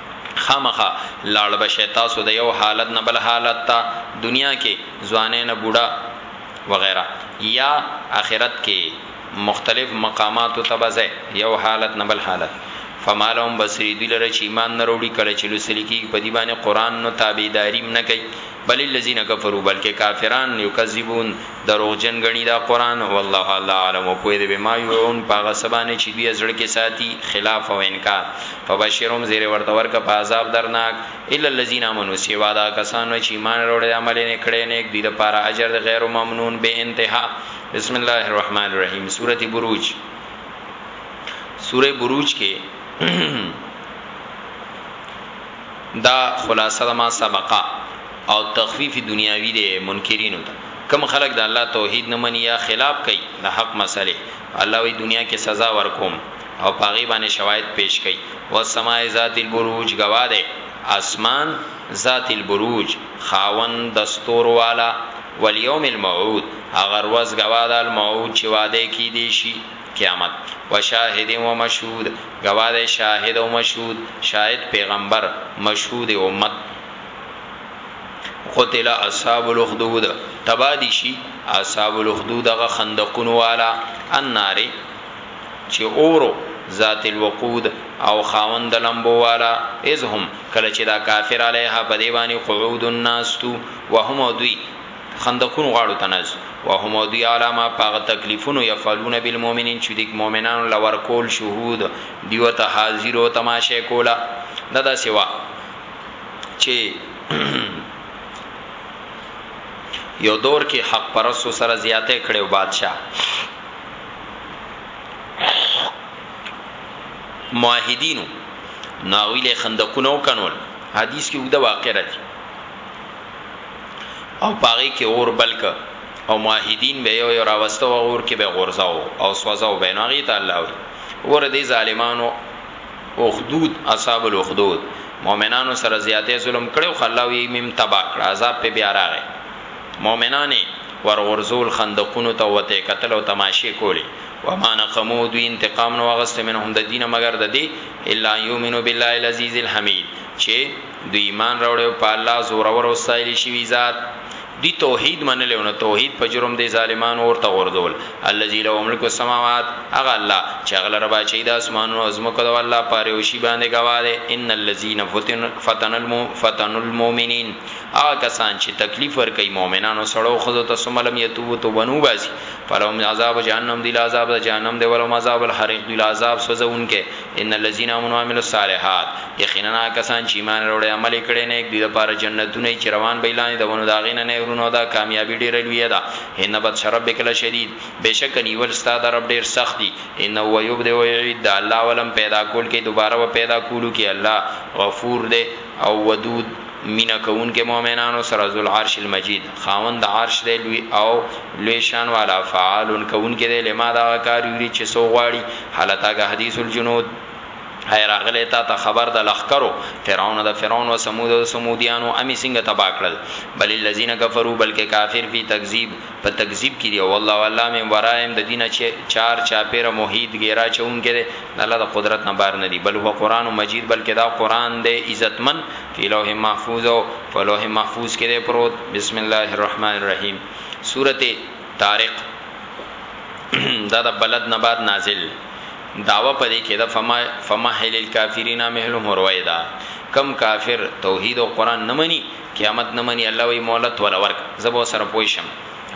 خامخا لاړ به شی تاسو د یو حالت نه بل حالت ته دنیا کی ځوانی نه بوډا وغیره یا اخرت کی مختلف مقاماتو ته به ځی یو حالت نه بل حالت فما لهم بصری دوی لره چی ایمان نه راوړی کله چی لوستل کیږی په دی باندی قرآن نو تابعداریم نه کوي بل الذین کفروا بلکه کافران یکذبون دروغجن ګڼي دا قرآن والله الله اعلم او پوه دی بما یوعون په هغه څه باندې چې دوی زړه کې ساتي خلاف او انکار فبشرهم زیری ورته ورکړه په عذاب درناک الا الذین آمنوا سوا د هغه کسانو نه چې ایمان یې راوړی عمل یې کړی نیک دوی لپاره اجر د غیر ممنون بې انتها بسم الله الرحمن الرحیم سورة بروج سورة بروج کې دا خلاصه ما سبقه او تخفیف دنیاوی دی منکرینو ته کوم خلک د الله توحید نه منی یا خلاف کوي د حق مسئله الله وی دنیا کې سزا ورکوم او په هغه باندې شواهد پیش کوي والسماء ذات البروج گواه دی اسمان ذات البروج خاوند دستور والا والیوم الموعود هغه ورځ گواه ده الموعود چې وعده کی دی شي قیامت وشاهد و مشهود گواه ده شاهد او مشهود شاهد پیغمبر مشهود امت قتل اصحاب الاخدود تبادی شي اصحاب الاخدود غ خندقون والا النار چې اورو ذات الوقود او خاوند لمبو والا اذ هم کله چې دا کافر علیها په دی باندې قعود الناس تو وهم دوی خندقون غاړو تناز وهم دوی علامه پاغه تکلیفونو یفعلون بالمؤمنین چې د مؤمنانو لور کول شهود دیو ته حاضر او تماشه کولا دا دا سوا چې یو دور کې حق پرسو سره زیاته کړي او بادشاہ موحدینو ناویله خندقونه وکنول حدیث کې ودا واقع راځي او پاره کې اور بلک او موحدین به یو راوسته او اور کې به غورځاو او سوځاو به نو غي ته الله ور دي ظالمانو اخدود، اصحاب الاخدود، مؤمنانو سره زیاتی ظلم کړی خو الله وی میم تباه کړه عذاب پی بیا راغی مؤمنان یی ورغورځول خندقونو ته وته یی کتل او تماشی کولی وما نقمو دوی انتقام نه وو اغستی منهم د دوی نه مګر ددی الا ان یومنو بالله العزیز الحمید چی دوی ایمان راوړی وو په الله زورور او ستایلی شوی ذات. دی توحید منلی او نه توحید په جرم دی ظالمانو اور ته غورځول الذی له ملک السماوات هغه الله چې هغه لره بچی د اسمانونو او ځمکو د الله پاره او شی باندې گواه دی ان الذین فتن فتن المو فتن المؤمنین هغه کسان چې تکلیف ور کوي مؤمنانو سره خو ته سملم یتوب تو بنو باسي فلهم عذاب جهنم دی عذاب جهنم دی ولهم عذاب الحريق دی عذاب سوزونکه ان الذين امنوا وعملوا الصالحات یقینا کسان چې ایمان وروړي عمل کړي نیک دوی لپاره جنتونه چې روان به اعلان د ونو دا غینه نهرونو دا کامیابی ډیر لوی ده ان بد شرب کله شدید بشک نیول ستاد رب ډیر سخت دي ان هو یبدئ و یعید الله ولم پیدا کول کې دوباره و پیدا کولو کې الله غفور دی او ودود مینه کوونکی مؤمنانو سره ذوالعرش المجید خاوند د عرش دی لوی او لوی شان والا فعال کوونکی دی لما دا کار یوري چې سو غواړي حالتا که حدیث الجنود هاي راغلی تا ته خبر د لخکرو فرعون د فرعون او سمود او سمودیانو امی سنگ تبا کړل بل الذين كفروا بلکې کافر فی تکذیب په تکذیب کې دی والله والله من ورایم د دینه چې چار چا پیر موحد غیرا چون کې د الله د قدرت نه بار نه دی بل هو قران مجید بلکې دا قران دی عزتمن په لوح محفوظ او په لوح محفوظ کې دی پروت بسم الله الرحمن الرحیم سورته طارق دا د بلد نه بعد نازل داوا پدې کې دا فما فما هل الکافرین مهلهم رویدا کم کافر توحید او قران نه مني قیامت نه مني الله وی مولت ولا ورک زبو سره پوښم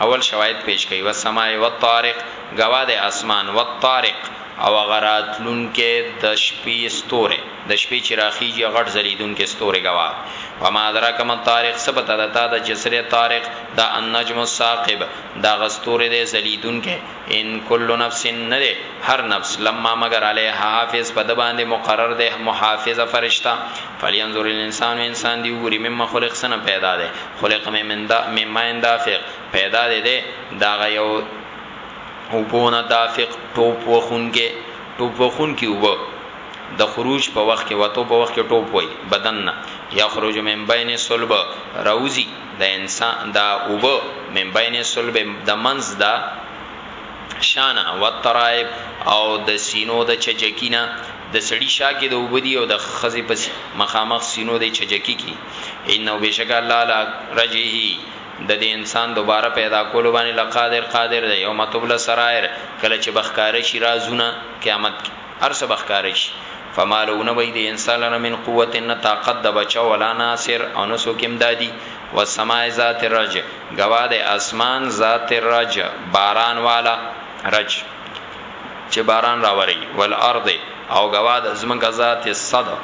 اول شواهد پیش کوي والسماء والطارق ګواه دی اسمان والطارق او هغه راتلونکی د شپې ستوری د شپې چې راخیږي هغه غټ ځلیدونکی ستوری ګواه دی وما ادراک ما الطارق څه پته ده تا ته چې څه دی طارق دا النجم الثاقب دا هغه ستوری دی ځلیدونکی ان کل نفس نه دی هر نفس لما مگر علیها حافظ په د باندې مقرر دی محافظه فرشتہ فلینظر الانسان انسان دی وګوري مما خلق سنه پیدا دی خلق ممندا مما اندافق پیدا دی دی دا غیو وبونه دافق ټوپ وخونګه ټوپ وخون کی وب د خروج په وخت کې وته په وخت کې ټوپ وای بدن نه یخرج من بین صلب راوزی د انسان دا اوبه من بین صلب د منځ د شانه والترائب او د سینو د چجکی نه د سړی شا کی د اوبه دی او د ښځی په مخامخ سینو د چجکی کی انه بشک الله لا رجه د دې انسان دوباره پیدا کول باندې لقادر قادر دی یوم تبل سرائر کله چې بخکار شي رازونه قیامت کې هر څه به ښکاره شي. فما له نه به وي د انسان لره من قوة نه طاقت د بچاؤ ولا ناصر او نه څوک امدادي. والسماء ذات الرجع، ګواه دی آسمان ذات الرجع، باران والا، رجع، چې باران راوري، والارض، او ګواه ده ځمکه ذات الصدع،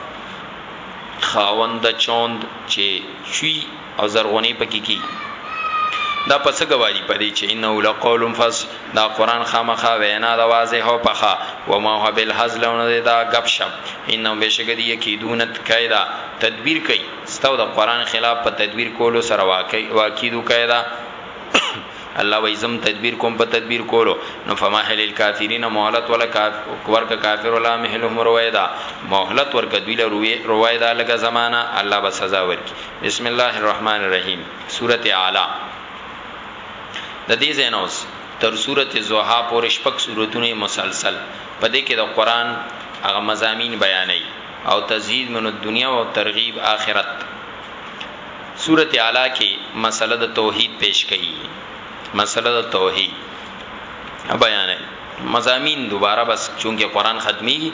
خاوند د چوند، چې چوي. او زرغونی پکې کی دا پس گواهی پدې چې انه لقول فص دا قران خامخا وینا د واضح او پخا و ما هو بالحزل او نه دا غب شپ انه بشک دی کیدونت قاعده تدبیر کوي ستو د قران خلاف په تدبیر کولو سره واقع واکیدو قاعده الله وایزم تدبیر کوم په تدبیر کولو نو فماحل الکافرین مهلت ولا کافر ورک کافر ولا مهلهم رویدا مهلت ورک دوی له رویدا لګه زمانہ الله به سزا ورکی بسم الله الرحمن الرحیم سورت اعلی د دې زینوس تر سورت زوحا پورې شپږ سورتونه مسلسل په دې کې د قران هغه مزامین بیانې او تزهید من دنیا او ترغیب آخرت سورت اعلی کې مسله د توحید پیش کړي مسله د توحید بیانې مضامین دوباره بس چونکه قران ختمیږي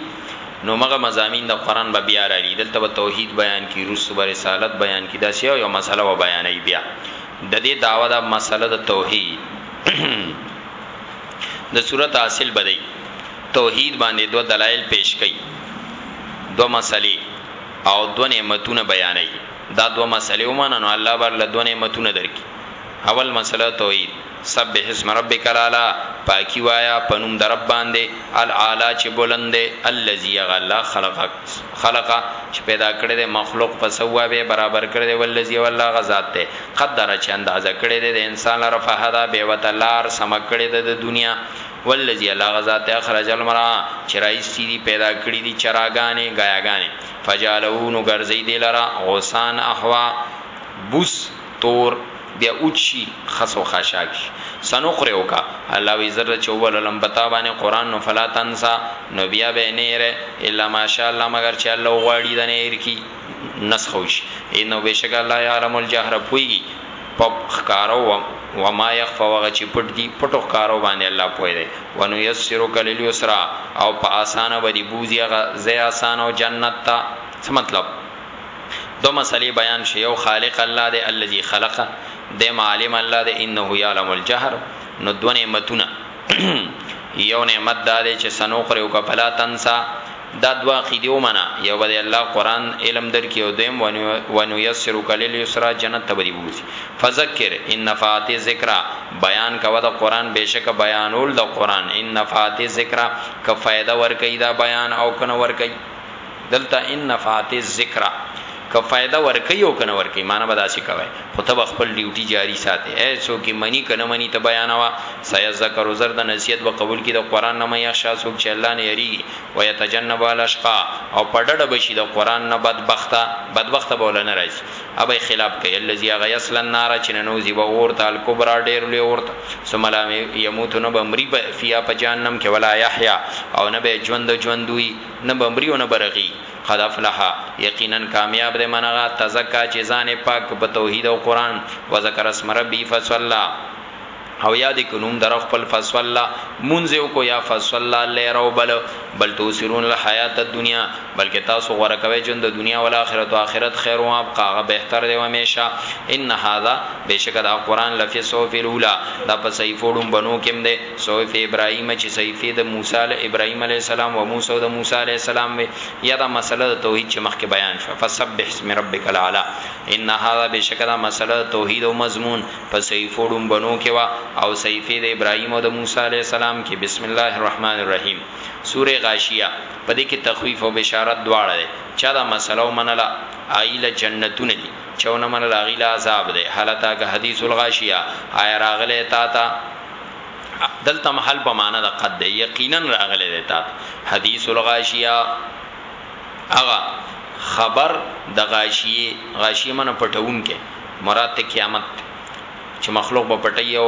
نو مغه مضامین د قران به بیا را لي دلته به توحید بیان کی روس به رسالت بیان کی داسې یو یو مسله و بیان ای بیا د دې داوا د مسله د توحید د صورت حاصل بدی توحید باندې دو دلایل پیش کړي دو مسلې او دو نعمتونه بیانې دا دو مسلې ومنه نو الله بر له دو نعمتونه درکې اول مسله توحید سبح اسم ربک الاعلی، پاکي وایه په نوم د رب باندې الاعلی چې بلند دی، الذي هغه الله خلقک خلق چې پیدا کړی دی مخلوق فسوا بیا یې برابر کړی دی، والذي او الله هغه ذات دی قدر چې اندازه کړی دی د انسان لره فهدی بیا یې ورته لار سمه کړې ده د دنیا، والذي الله هغه ذات دی اخرج المرعی چې راایستي دي پیدا کړي دي چراګانې، ګایاګانې، فجعله نو ګرځوي دې لره غثاء احوا، بوس. تور بیا اوچ شي خس او خاشاک شي سنقرئو کا الله وی زر چې وبللم بتا باندې قران نو فلا تنسا نو بیا به نه ره الا ماشاء الله مگر چې الله غواړي د نه کی نسخوش انه بشک الله یعلم الجهر پویږي پپ خکارو و ما یخفا وغه چې پټ دی پټو خکارو باندې الله پوی دی ونو یسرو کلل یسرا او په اسانه باندې بوزي غ زی اسانه او جنت ته څه مطلب دوه مسئلې بیان شي یو خالق الله دی الذي خلق دیم عالم الله دی انه یعلم الجهر نو دوه نعمتونه یو نعمت دا دی چې سنو قرو کا فلا تنسا دا دوا عقیده ومنه یو به الله قران علم درکې او دیم ونو یسر کلیل یسرا جنت تبری بوسی فذکر ان نفعات ذکر بیان کوا د قران بهشکه بیانول د قران ان نفعات ذکر ک فائدہ ور کوي دا بیان او کنه ور کوي دلته ان نفعت الذکرا که فائدہ ورکي او کنه ورکي معنی به داسې کوي خو ته خپل ډیوټي جاری ساتي ایسو کې منی کنه منی ته بیانوا سیا ذکر زر د نصیحت به قبول کړي د قران نه مې اخشا سوک چې الله نه یری او یتجنب الاشقا او پډړه بشي د قران نه بدبخته بدبخته بوله نه راځي هغه به خلاف کوي، الذي هغه يصلي النار چې ننوځي به اور ته، الکبری ډېر لوی اور ته، ثم لا يموت نه به مري فيها په جهنم کې، ولا يحيا او نه به ژوند ژوند وي، نه به مري او نه به رغيږي. قد افلح يقيناً کامياب دی، من هغه، تزکا چې ځان يې پاک کړ په توحيد او قرآن، وذکر اسم ربه فصلی. او یاد کنوم در خپل فصلا منځ یو کو یا فصلا لیر او بل بل توسرون الحیات الدنیا بلکې تاسو غوړه کوي جون د دنیا او آخرت او آخرت خیر او ابقاغه بهتر دی همیشه ان هاذا بشک دا قران لفی صوف الاولى دا په صحیفوډم بنو کېم دی صوف ابراهیم چې صحیفه د موسی علی ابراهیم علی السلام او موسی د موسی علی السلام وی یا دا مسله د توحید چې مخکې بیان شو فسبح اسم ربک الاعلى ان هاذا بشک دا مسله توحید او مضمون په صحیفو ډومبنو کې وه او صحیفې د ابراهیم او د موسی علیه السلام کې بسم الله الرحمن الرحیم سورې غاشیه په دې کې تخویف او بشارت دواړه دی چا دا مسله ومنله هغوی له جنتونه دي چا ونه منله هغوی له عذاب دی هل اتاک حدیث الغاشیه آیا راغلی تا ته دلته هم هل په معنا د قد دی یقینا راغلی دی تا ته حدیث الغاشیه هغه خبر د غاشیه غاشیه منه پټون کې مراد ترې قیامت دی چې مخلوق به پټي او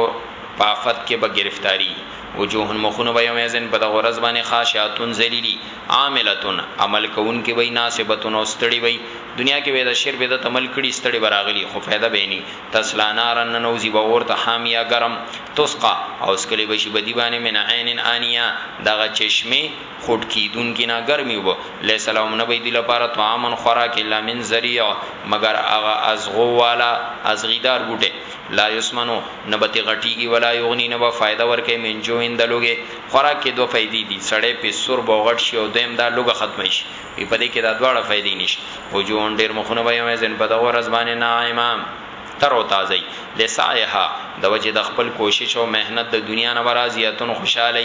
په آفت کې به ګرفتاري وجوه مخونه به یومئذ په دغه ورځ باندې خاشعة ذلیلي عاملة عمل کوونکې وي ناصبة او ستړي وي دنیا کې به د شرک بدعت عمل کړي ستړي به راغلي خو فایده به یې ني تصلی نارا ننوځي به اور ته حامیة ګرم تسقی او څکلې به شي بدی باندې من عین آنیة دغه چشمې خوټ کیدونکي نه ګرمي اوبه لیس لهم نه به دوی لپاره طعامن خوراک الا من ذریع مګر هغه ازغو والا ازغي دار بوټی لا یسمنو نه به ترې غټیږي ولا یغني نه به فایده ورکوي من جوع د لوږې خوراک کې دوه فایدې دي سړی پرې سور به او غټ شي او دویم دا لوږه ختمه شي وي په دې کې دا دواړه فایدې نشته وجوهن ډیر مخونه به یومئذ په دغه ورځ باندې ناعمه تر او تازه لسعیها د وجې د خپل کوشش او محنت د دنیا نه به راضیه خوشحاله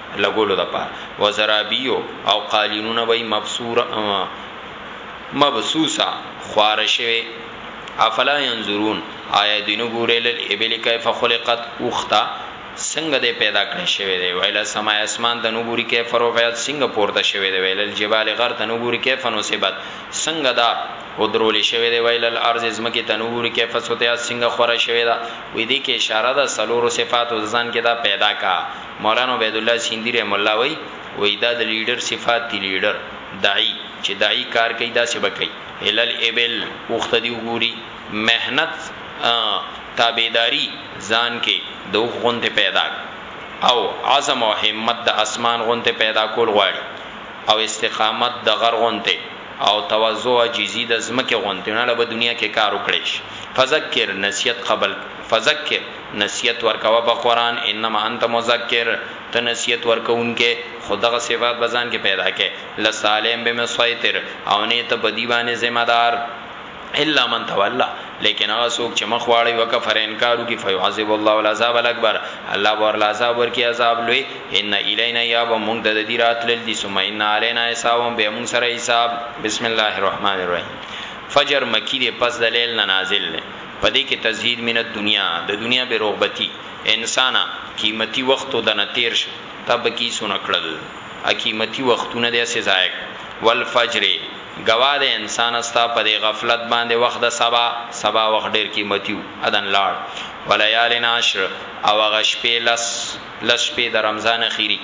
لګولو دپاره وزرابيو او قالينونه به يې مبثوثه، خواره، شوي افلا ينظرون آيا دوی نه ګوري الی الابل کيف خلقت اوښ ته څنګه دی پيدا کړی شوی دی والی السماء اسمان ته نه ګوري کيف رفعت څنګه پورته شوی دی والی الجبال غر ته نه ګوري کيف نصبت څنګه دا ودرول شوی دی والی الارض ځمکې ته نه ګوري کيف سطحت څنګه خوره شوی ده وې دې کې اشاره ده څلورو صفاتو ځان کې دا پيدا کا مولانا عبید الله سیندی رحمه الله وایی وایی دا د لیډر صفات دی لیډر دعی چې دعی کار کوي دا څه بکای هلل ابل اوخت دی وګوري مهنت تابعداري ځان کې د اوخ غونته پیدا او عزم او همت د اسمان غونته پیدا کول غواړي او استقامت د غر غونته او توازو عجزی د زمکه غونتنه له دنیا کې کار وکړي فذکر نصیحت قبل فذکر نصیحت ورکوه په قرآن انما انت مذکر ته نصیحت ورکوونکی خو دغه صفات به ځان کې پیدا کړې لست علیهم بمسیطر او نې ته په دوی باندې ذمه دار الا من تولا لیکن هغه څوک چې مخ واړی وکفر انکار وکي فیعذب الله العذاب الاکبر الله به ورله عذاب ورکي عذاب لوی ان الینا یاب مونږ د دې راتلل دي ثم ان علینا حسابهم به مونږ سره حساب بسم الله الرحمن الرحیم فجر مکی دی پس د لیل نه نازل نه په دې کې تزهید من الدنیا، د دنیا بې رغبتي، انسانه! قیمتي وختو دنه تېر شه، تا به کي څونه کړل؟ هغه قیمتي وختونه دې هسې ضایع کړه. والفجر، ګواه دی انسانه! ستا په دې غفلت باندې وخت د سبا، سبا وخت ډېر قیمتي و، دنه لاړ. ولیال عشر، او هغه شپې لس، لس شپې د رمضان اخیري.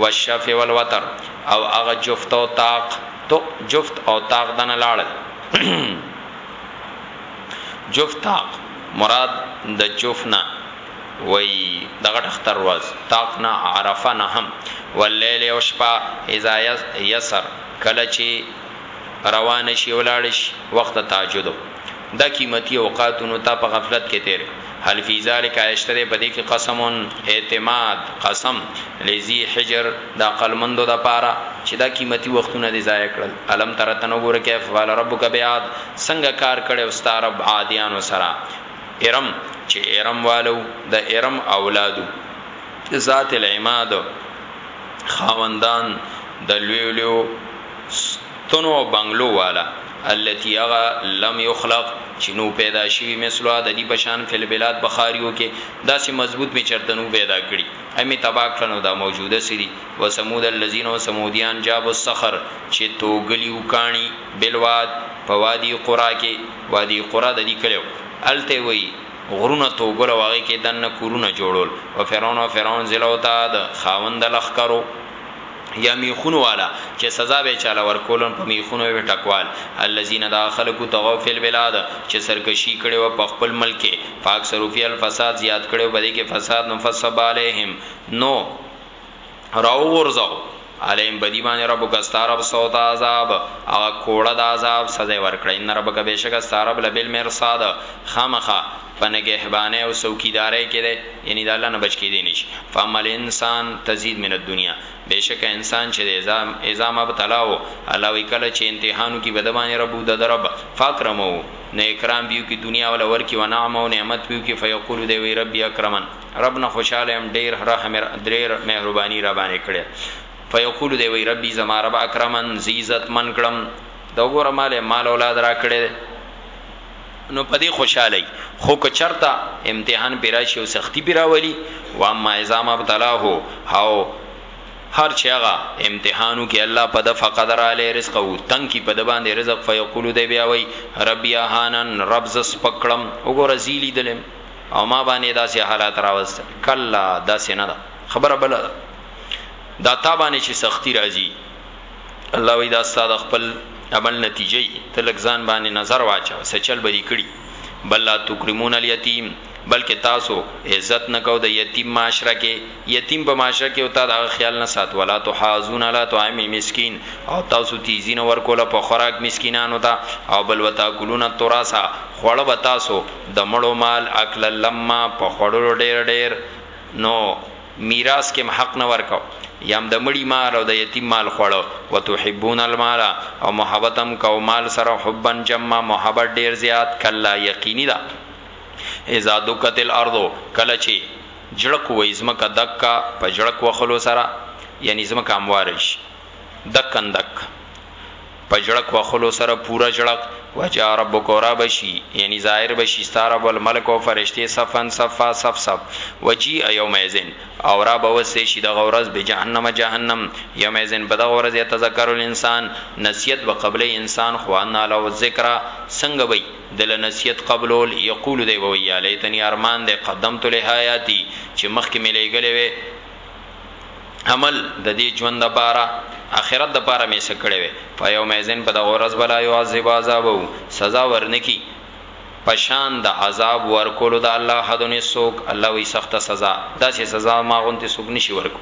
والشفع والوتر، او هغه جفت او طاق، طق، جفت او طاق دنه لاړل. جوف تاق مراد د جوف نه وای د غټ اختر ورځ تاق نه عرفه نه هم واللیل او شپه اذا یسر کله چی روان شي ولاړ شي وخت تهجد دا قیمتي اوقاتونو ته په غفلت کې تیر هل فی ذلک آیا شته دی په دې کې قسم اعتماد قسم لذی حجر د عقل مندو د پاره چې دا قیمتي وختونه دې ضایع کړل الم تر تنو ګوره کیف فعل ربک بیاد څنګه کار کړي او ستاره رب عادیانو سره ارم چې ارم والو د ارم اولادو ذات العماد خاوندان د لوی لوی ستنو بنگلو والا التي هغه، لم يخلق، چي نه وو پيدا شوي، مثلها، د دي په شان، في البلاد، په ښاريو کي، داسي مضبوط مي چرته نه وو پيدا کړي، هغه مي تباه کړه، نو دا موجوده څه دي، وثمود الذين او ثموديان، جابو الصخر، چي توږلي وو کاڼي، بالواد، په وادي قرا کي، وادي قرا د دي کلی وو، هلته يې وایي، غرونه توږل او هغه کي دننه کورونه جوړول، وفرعون او فرعون ذي الاوتاد، خاوند د لښکرو. یا میخونو والا چې سزا به چاله ورکولن په میخونو به ټکوال الذين دا خلق طغوا في البلاد چې سرکشي کړي و په خپل ملک فاکثروا فيها الفساد زیات کړي و بده کې فساد نو فصب عليهم نو راو ورزو علیم بدی باندې ربک استعرب صوت عذاب او کوړه د عذاب سزا ورکړه ان ربک بشک استعرب لبل مرصاد خامخه په نګهبانه او څوکیدارۍ کې دی یعنی د الله نه بچ کیدی نشي فاما الانسان تزيد من الدنيا بشک انسان چې اذا اذا مبتلاه الله وی کله چې امتحانو کې بدبانه رب د درب فاکرمو نه اکرام بیو کې دنیا ول ور کې ونعم او نعمت بیو کې فیقول دی وی ربي اکرمن رب نه خوشاله ام ډیر رحم دریر مهرباني را باندې کړي فیقول دی وی ربي زما رب اکرمن عزت من کړم دا وګوره مال مال اولاد را کړي نو په دې خوشاله وي خو که چرته امتحان پې راشي او سختی پې راولي واما اذا ما ابتلاه او هر چې هغه امتحانو کې الله په د فقدر علی رزق او تنګ کی په د باندې رزق فیقول دی بیا وای رب یا هانن رب ز سپکړم وګوره زیلی دلم او ما باندې داسې حالات راوست کلا داسې نه ده خبره بل ده دا تا باندې چې سختی راځي الله وی دا استاد خپل عمل نتیجه ای ته لک ځان باندې نظر واچو سچل بدی کړي بل لا تکرمون الیتیم بلکې تاسو عزت نه کو د یتیم معاشره کې یتیم په معاشره کې او تا دا خیال نه سات ولا تو حازون علی طعام المسکین او تاسو تیزی نه ورکول په خوراک مسکینانو ته او بل وتا کلون التراث خوړه به تاسو د مړو مال اکل لما په خوړو ډیر ډیر نو میراث کې هم حق نه ورکاو یا هم د مړي مال او د یتیم مال خوړو وتحبون المال او محبت هم کو مال سره حبا جما محبت ډیر زیات کلا یقینی دا اذا دکت الارض کله چی جړک و ازمکه دکا په جړک وخلو سره یعنی ازمکه اموارش دکن دک په ژړک وخلو سره پوره ژړک وجاء ربک او را به شي یعنی ظاهر به شي ستا رب والملک او فرشتې صفا صفا صف صف وجیء یومئذ او را به وستې شي دغه ورځ بجهنم جهنم یومئذ په دغه ورځ یتذکر الانسان نصیحت به قبلوي انسان خو انا له الذکری څنګه به دله نصیحت قبلول یقول دی به وایي یا لیتنی ارمان دی قدمت لحیاتي چې مخکې مې لېږلې وی عمل د دې ژوند د پاره اخرت د پاره مې سکړې وي فیوم ایزن په دغه ورځ بلا یو عذاب عذاب وو سزا ورنکی پشان د عذاب ورکول د الله حدن سوک الله وی سخت سزا داسې سزا ما غونته سوک نشي ورکو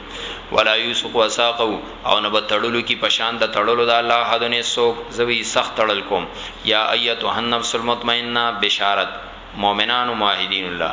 ولا یوسق وساقو او نه بتړلو کی پشان د تړلو د الله حدن سوک زوی سخت تړل کوم یا ایتو النفس المطمئنه بشارت مؤمنان موحدین الله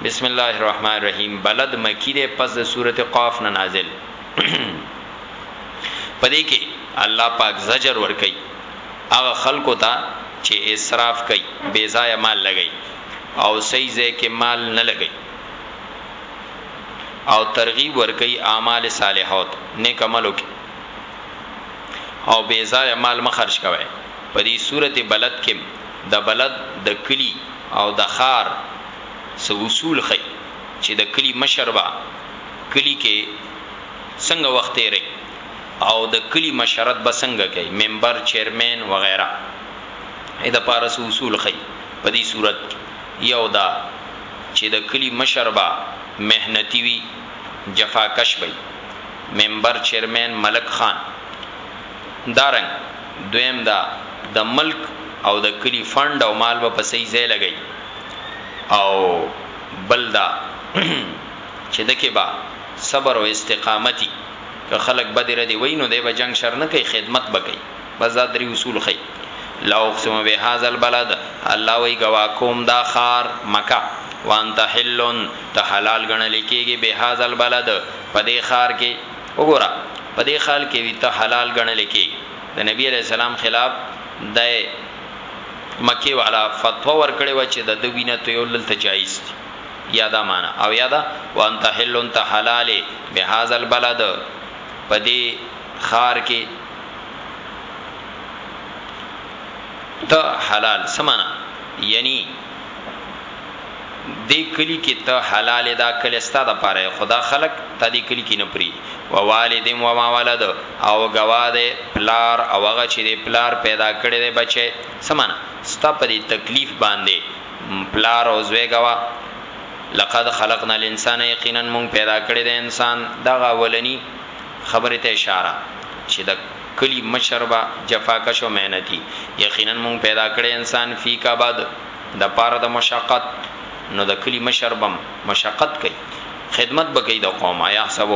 بسم الله الرحمن الرحیم بلد مکی ده پس د سورته قاف نه نازل پدې کې الله پاک زجر ور کوي هغه خلکو ته چې اسراف کوي بے ځای مال لګي او صحیح ځای کې مال نه لګي او ترغیب ور کوي اعمال صالحات نیک عملو کې او بے ځای مال مخرج کوي پدې سورته بلد کې د بلد د کلی او د خار څه اصول ښيي چې د کلي مشر به کلي کې څنګه وخت تېروي او د کلي مشرت به څنګه کوي، ممبر، چېرمېن وغیره یې د پاره څه اصول ښيي. په دې صورت کې یو دا چې د کلي مشر به محنتي وي، جفاکش به وي، ممبر، چېرمېن، ملک خان همدارنګ، دویم دا د ملک او د کلي فنډ او مال به په صحیح ځای لګوي. او بل دا چې ده کې به صبر او استقامت وي که خلک بدې ردې وایي نو دی به جنګ شر نه کوي خدمت به کوي بس دا درې اصول ښيي لا اقسم بهذا البلد الله وی گوا کوم دا خار مکه وانت حلن ته حلال غنل کیږي بهذا البلد په دې خار کې وګوره په دې خال کې وی ته حلال غنل کیږي د نبی علی السلام خلاف د مکې والا فتوا ورکړې وه چې دده وینه تویول دلته جایز دي یا دا معنی او یا دا وانت حل ته حلال بهذا البلد په دې خار کې ته حلال سمانا یعنی دې کلی کې ته حلال دا کلی ستا د پاره خدا خلق ته دې کلی کې نه پری و والد و ما ولد او گواده پلار او هغه چې دې پلار پیدا کړي دې بچي سمانه ستا په دې تکلیف باندې پلار او زوی گوا لقد خلقنا الانسان یقینا مون پیدا کړي دې انسان دا غولنی خبره ته اشاره چې د کلی مشربا جفاکش او مهنتی یقینا مون پیدا کړي انسان فی کبد د پاره د مشقت نو د کلي مشر به هم مشقت کوي خدمت به کوي د قوم ايحسب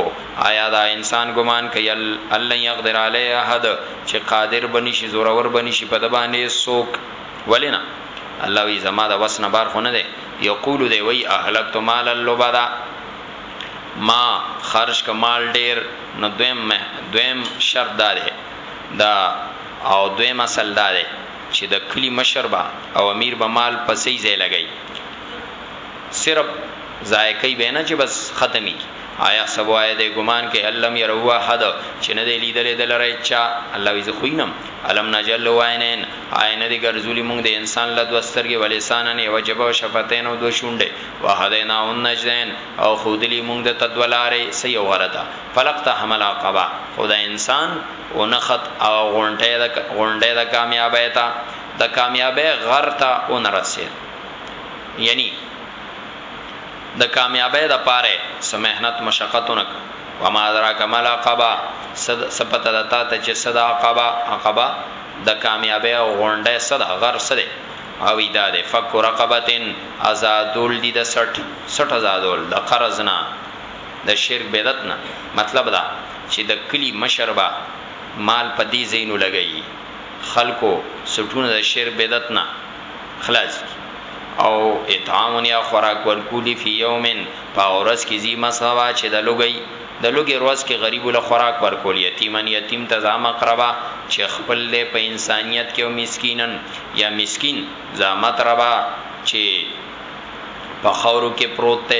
آيا دا انسان ګمان کوي ان لن يقدر عليه احد چې قادر به نشي زورور به نشي په د باندې هيڅوک ولې نه الله وی زما د وس نه بار خو نه دی یقول دی وی اهلکت مال اللبدا ما خرج کمال ډیر نو دویم دویم شرط داره دا او دویم اصل داره چی د کلی مشر به او امیر به مال په صحیح ځای لګی صرف ضایع کوي به نه چی بس ختمی کی ایحسب آیا دی ګمان کوي ان لم یره احد چی نه دی لیدلی ده لره هیچا الله وی زه خو وینم الم نجعل له عینین آیا نه دی ګرځولی مونږ دی انسان له دوه سترګی ولسانا یوه ژبه او شفتین او دوه شونډی وهدیناه النجدین او ښودلی یی مونږ ده ته دوه لاری صحیح او غلطه فلقتحم العقبه خو دا انسان ونښت او غونډی د غونډی د کامیابی ته د کامیابی غر ته ونه رسید یعنی د کامیابی د پاره څه محنت مشقت ونه کړ وما ادراک ما العقبه څه پته ده تا ته چې څه ده عقبه عقبه د کامیابی او غونډی څه ده غر څه ده او دا ده فک رقبتن ازادول دي د سټ سټ ازادول د قرض نه د شرک بدعت نه مطلب دا چی د کلی مشر به مال په دی ځایونو لګیی خلکو سټونه د شرک بدعت نه خلاص کی او اطعام یا خوراک ورکولی فی یوم په ورځ کی ذی مسغبه چی د لوګی د لوګی ورځ کی غریب له خوراک ورکول یتیمن یتیم ته ذا مقربه چی خپل دی په انسانیت کی او مسکینن یا مسکین ذا متربه چی په خاورو کی پروت ته.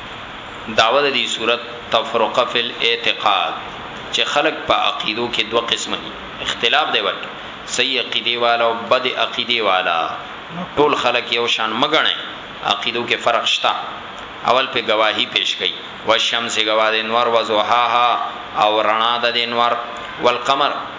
دعوه د دي سورت تفرقه فی الاعتقاد چه خلق په عقیدو کی دوه قسمه دی اختلاف دی بلکه صحیح عقیدی والا او بد عقیدی والا نو ټول خلق یو شان مه ګڼی عقیدو کی فرق شته اول په ګواهی پیش کوي والشمس ګواه د انور وضحاها او رڼا د انور والقمر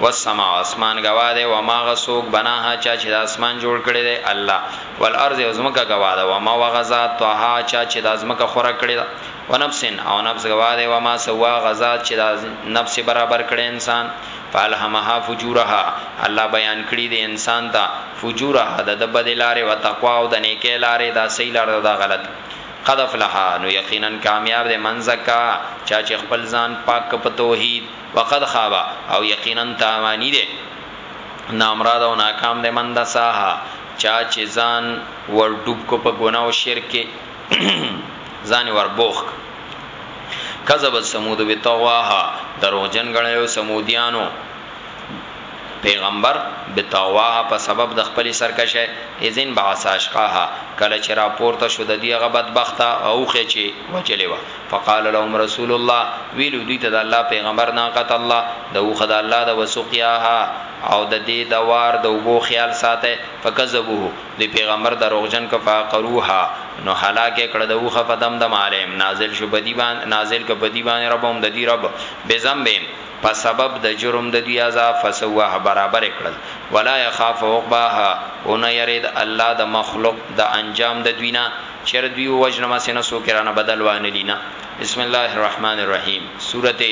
والسماء اسمان گواه ده و ما غسوک بناها چا چې د اسمان جوړ کړي ده الله والارض ازمکه گواه ده و ما وغزات طه چا چې د ازمکه خوره کړي ده و نفس او نفس گواه ده و ما سوا غزات چې د نفس برابر کړي انسان فالهمها فجورها الله بیان کړي دي انسان ته فجورها د دبد لارې و تقوا او د نیکه لارې دا صحیح لار ده دا غلط قد افلح نو یقینا کامیاب ده من زکا چا چې خپل ځان پاک په توحید وقد خاب او یقینا تاوانی دی، نامراد او ناکام دی، من دساها چا چه ځان ور ډوب کړ په ګناه او شرک کې ځان یې ور بوخت کړ. کذبت ثمود بطغواها دروغجن ګڼلی وو ثمودیانو پیغمبر بطغواها په سبب د خپلې سرکشۍ، اذ انبعث اشقاها کله چې راپورته شو ددوی هغه بدبخته اوښی چې وژلې وه. فقال لهم رسول الله ویلو دوی ته د الله پیغمبر ناقت الله د اوښه د الله ده وسقیاها او د دې د وار د اوبو خیال ساته فکذبوه دوی پیغمبر دروغجن که فعقروها نو هلاک یې کړه د اوښه فدمدم علیهم نازل شو په دې باندې نازل که په دې باندې ربهم د دې رب بذنبهم په سبب د جرم د دوی عذاب فسواه برابر یې کړل ولا یخاف عقباها او نه یرید الله د مخلوق د انجام د دوی نه چیرې دوی ووژنم هسې نه څوک یې رانه بدل وانه لي نه بسم الله الرحمن الرحیم سورت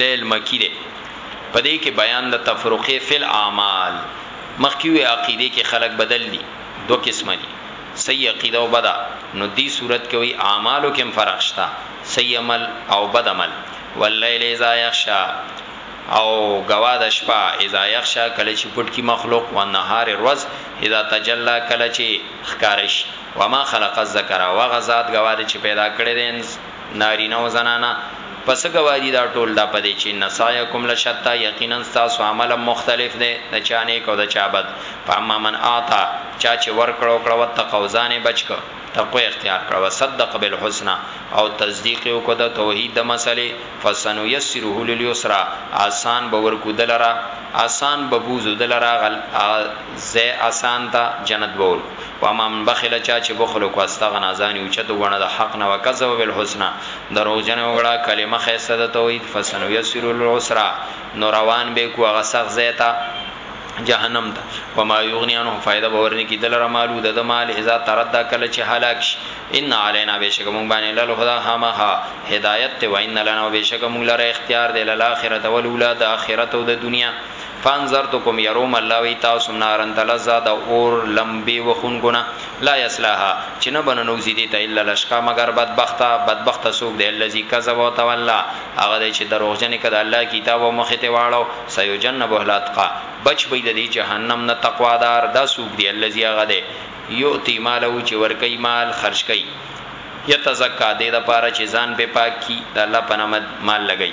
لیل مکی ده په دې کې بیان د تفرقه فی الاعمال مخکې وی عقیده کې خلق بدل دي دو قسم دي صحیح عقیده او بد نو دې سورت کې وی اعمالو کې فرق شته صحیح عمل او بد عمل واللیل اذا یغشا او غوا د شپه اذا یغشا کله چې پټ کی مخلوق و نهار روز اذا تجلا کله چې ښکاره شي وما خلق الذکر او هغه ذات ګواه دی چی پیدا کړی دی نارینه او زنانه په څه ګواه دي دا ټول دا پدې چی ان سعیکم لشتی یقینا ستاسو عمل هم مختلف دی د چا نیک او د چا بد فاما من اعطی چا چی ورکړه او کړه واتقی او ځان یې بچ کړ تقوی اختیار کړه وصدق بالحسنی او تصدیق یې وکړ د توحید د مسلې فسنیسره للیسری آسان به ورکو دلرا آسان به بوځو دلرا هغه ځای اسان ته جنت بول واما من بخل چا چه بخل وکړو استغنا ځان یې اوچت وګڼه د حق نه وکذب بالحسنی دروغجن یې وګړه کلمه ښایسته د توحید فسنیسره للعسری نو روان به یې کړو هغه سخت ځای ته جهنم ته وما یغنی عنه فایده به ورنکړي دلره مالو دده مال اذا تردی کله چه هلاک شي ان علینا بېشکه موږ باندې للهدی خامخا هدایت دی وان لنا او بېشکه موږ لره اختیار دی للاخرة والاولی د اخرت او د دنیا فانذرتکم يروم الله وی تاسو نارن تلظا د اور لمبی وخونګونه لا يصلاها چې نه بننوزی دی ته الا لشقا مگر بدبخته بدبخته سوک دی الذي کذب وتولى هغه دی چې دروغجن کده الله کتاب او مخ ته واړو سيجنبه الاتقى بچ بی د جهنم نه تقوا دار دا سوک دی الذي هغه دی یؤتی مالو چې ورکی مال خرج کئ یتزکا دې د پاره چې ځان په پاک کی د الله پنامه مال لګی